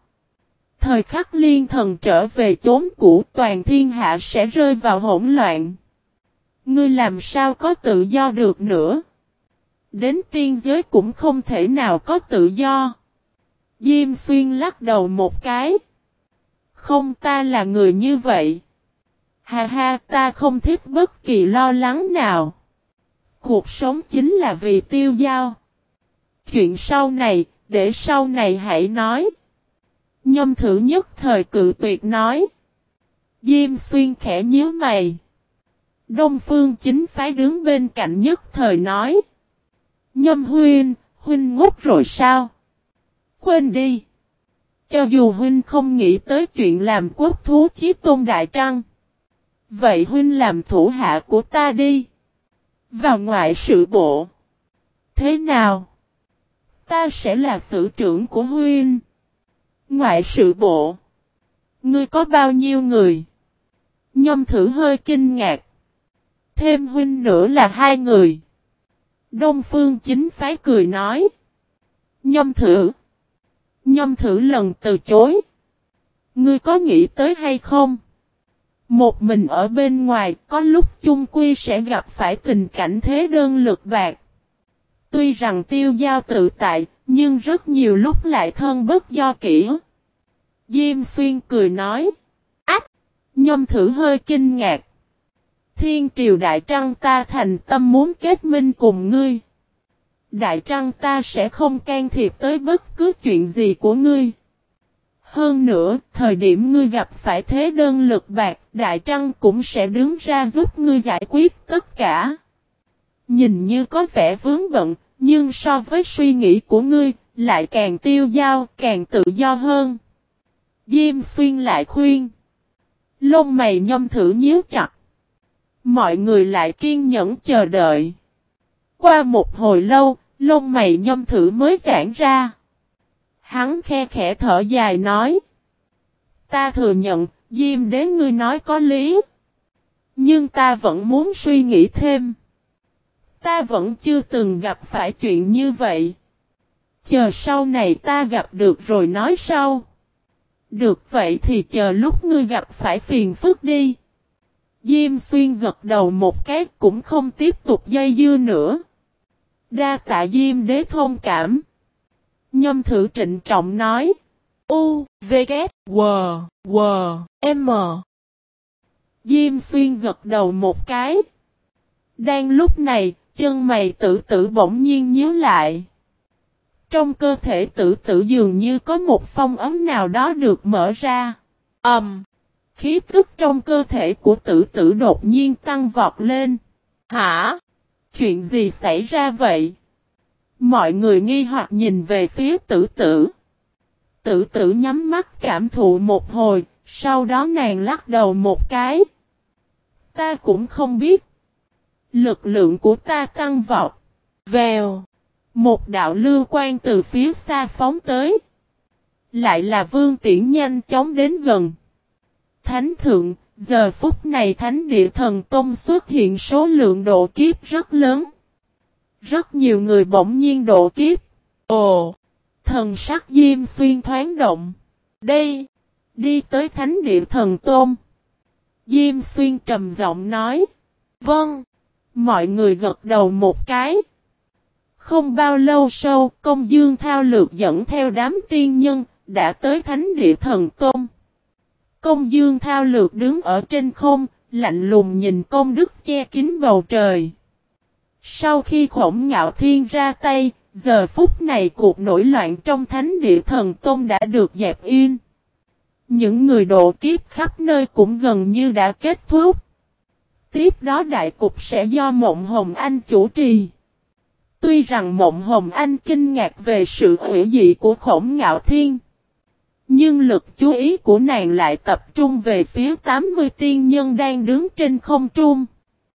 Thời khắc liên thần trở về chốn cũ toàn thiên hạ sẽ rơi vào hỗn loạn. Ngươi làm sao có tự do được nữa? Đến tiên giới cũng không thể nào có tự do. Diêm xuyên lắc đầu một cái. Không ta là người như vậy. Ha ha ta không thích bất kỳ lo lắng nào. Cuộc sống chính là vì tiêu giao. Chuyện sau này, để sau này hãy nói. Nhâm thử nhất thời cự tuyệt nói. Diêm xuyên khẽ nhớ mày. Đông phương chính phái đứng bên cạnh nhất thời nói. Nhâm huynh, huynh ngốc rồi sao? Quên đi. Cho dù huynh không nghĩ tới chuyện làm quốc thú chí tôn đại trăng. Vậy huynh làm thủ hạ của ta đi. Vào ngoại sự bộ. Thế nào? Ta sẽ là sự trưởng của huynh. Ngoại sự bộ. Ngươi có bao nhiêu người? Nhâm thử hơi kinh ngạc. Thêm huynh nữa là hai người. Đông phương chính phái cười nói. Nhâm thử. Nhâm thử lần từ chối. Ngươi có nghĩ tới hay không? Một mình ở bên ngoài có lúc chung quy sẽ gặp phải tình cảnh thế đơn lực bạc. Tuy rằng tiêu giao tự tại, nhưng rất nhiều lúc lại thân bất do kỹ. Diêm xuyên cười nói. Ách! Nhâm thử hơi kinh ngạc. Thiên triều đại trăng ta thành tâm muốn kết minh cùng ngươi. Đại trăng ta sẽ không can thiệp tới bất cứ chuyện gì của ngươi. Hơn nữa, thời điểm ngươi gặp phải thế đơn lực bạc, Đại Trăng cũng sẽ đứng ra giúp ngươi giải quyết tất cả. Nhìn như có vẻ vướng bận, nhưng so với suy nghĩ của ngươi, lại càng tiêu dao, càng tự do hơn. Diêm xuyên lại khuyên. Lông mày nhâm thử nhíu chặt. Mọi người lại kiên nhẫn chờ đợi. Qua một hồi lâu, lông mày nhâm thử mới giãn ra. Hắn khe khẽ thở dài nói. Ta thừa nhận, Diêm đến ngươi nói có lý. Nhưng ta vẫn muốn suy nghĩ thêm. Ta vẫn chưa từng gặp phải chuyện như vậy. Chờ sau này ta gặp được rồi nói sau. Được vậy thì chờ lúc ngươi gặp phải phiền phức đi. Diêm xuyên gật đầu một cái cũng không tiếp tục dây dưa nữa. Đa tạ Diêm đế thông cảm. Nhâm thử trịnh trọng nói. U, V, K, W, W, M. Diêm xuyên gật đầu một cái. Đang lúc này, chân mày tử tử bỗng nhiên nhíu lại. Trong cơ thể tử tử dường như có một phong ấm nào đó được mở ra. Ẩm. Um, khí tức trong cơ thể của tử tử đột nhiên tăng vọt lên. Hả? Chuyện gì xảy ra vậy? Mọi người nghi hoặc nhìn về phía tử tử. Tử tử nhắm mắt cảm thụ một hồi, sau đó nàng lắc đầu một cái. Ta cũng không biết. Lực lượng của ta tăng vọt. Vèo. Một đạo lưu quan từ phía xa phóng tới. Lại là vương tiễn nhanh chóng đến gần. Thánh thượng, giờ phút này thánh địa thần tôn xuất hiện số lượng độ kiếp rất lớn. Rất nhiều người bỗng nhiên độ kiếp. Ồ! Thần sắc diêm xuyên thoáng động. Đây! Đi tới thánh địa thần tôn. Diêm xuyên trầm giọng nói. Vâng! Mọi người gật đầu một cái. Không bao lâu sau, công dương thao lược dẫn theo đám tiên nhân, đã tới thánh địa thần tôn. Công dương thao lược đứng ở trên không, lạnh lùng nhìn công đức che kín bầu trời. Sau khi khổng ngạo thiên ra tay, giờ phút này cuộc nổi loạn trong thánh địa thần tôn đã được dẹp yên. Những người độ kiếp khắp nơi cũng gần như đã kết thúc. Tiếp đó đại cục sẽ do Mộng Hồng Anh chủ trì. Tuy rằng Mộng Hồng Anh kinh ngạc về sự hủy dị của khổng ngạo thiên. Nhưng lực chú ý của nàng lại tập trung về phía 80 tiên nhân đang đứng trên không trung.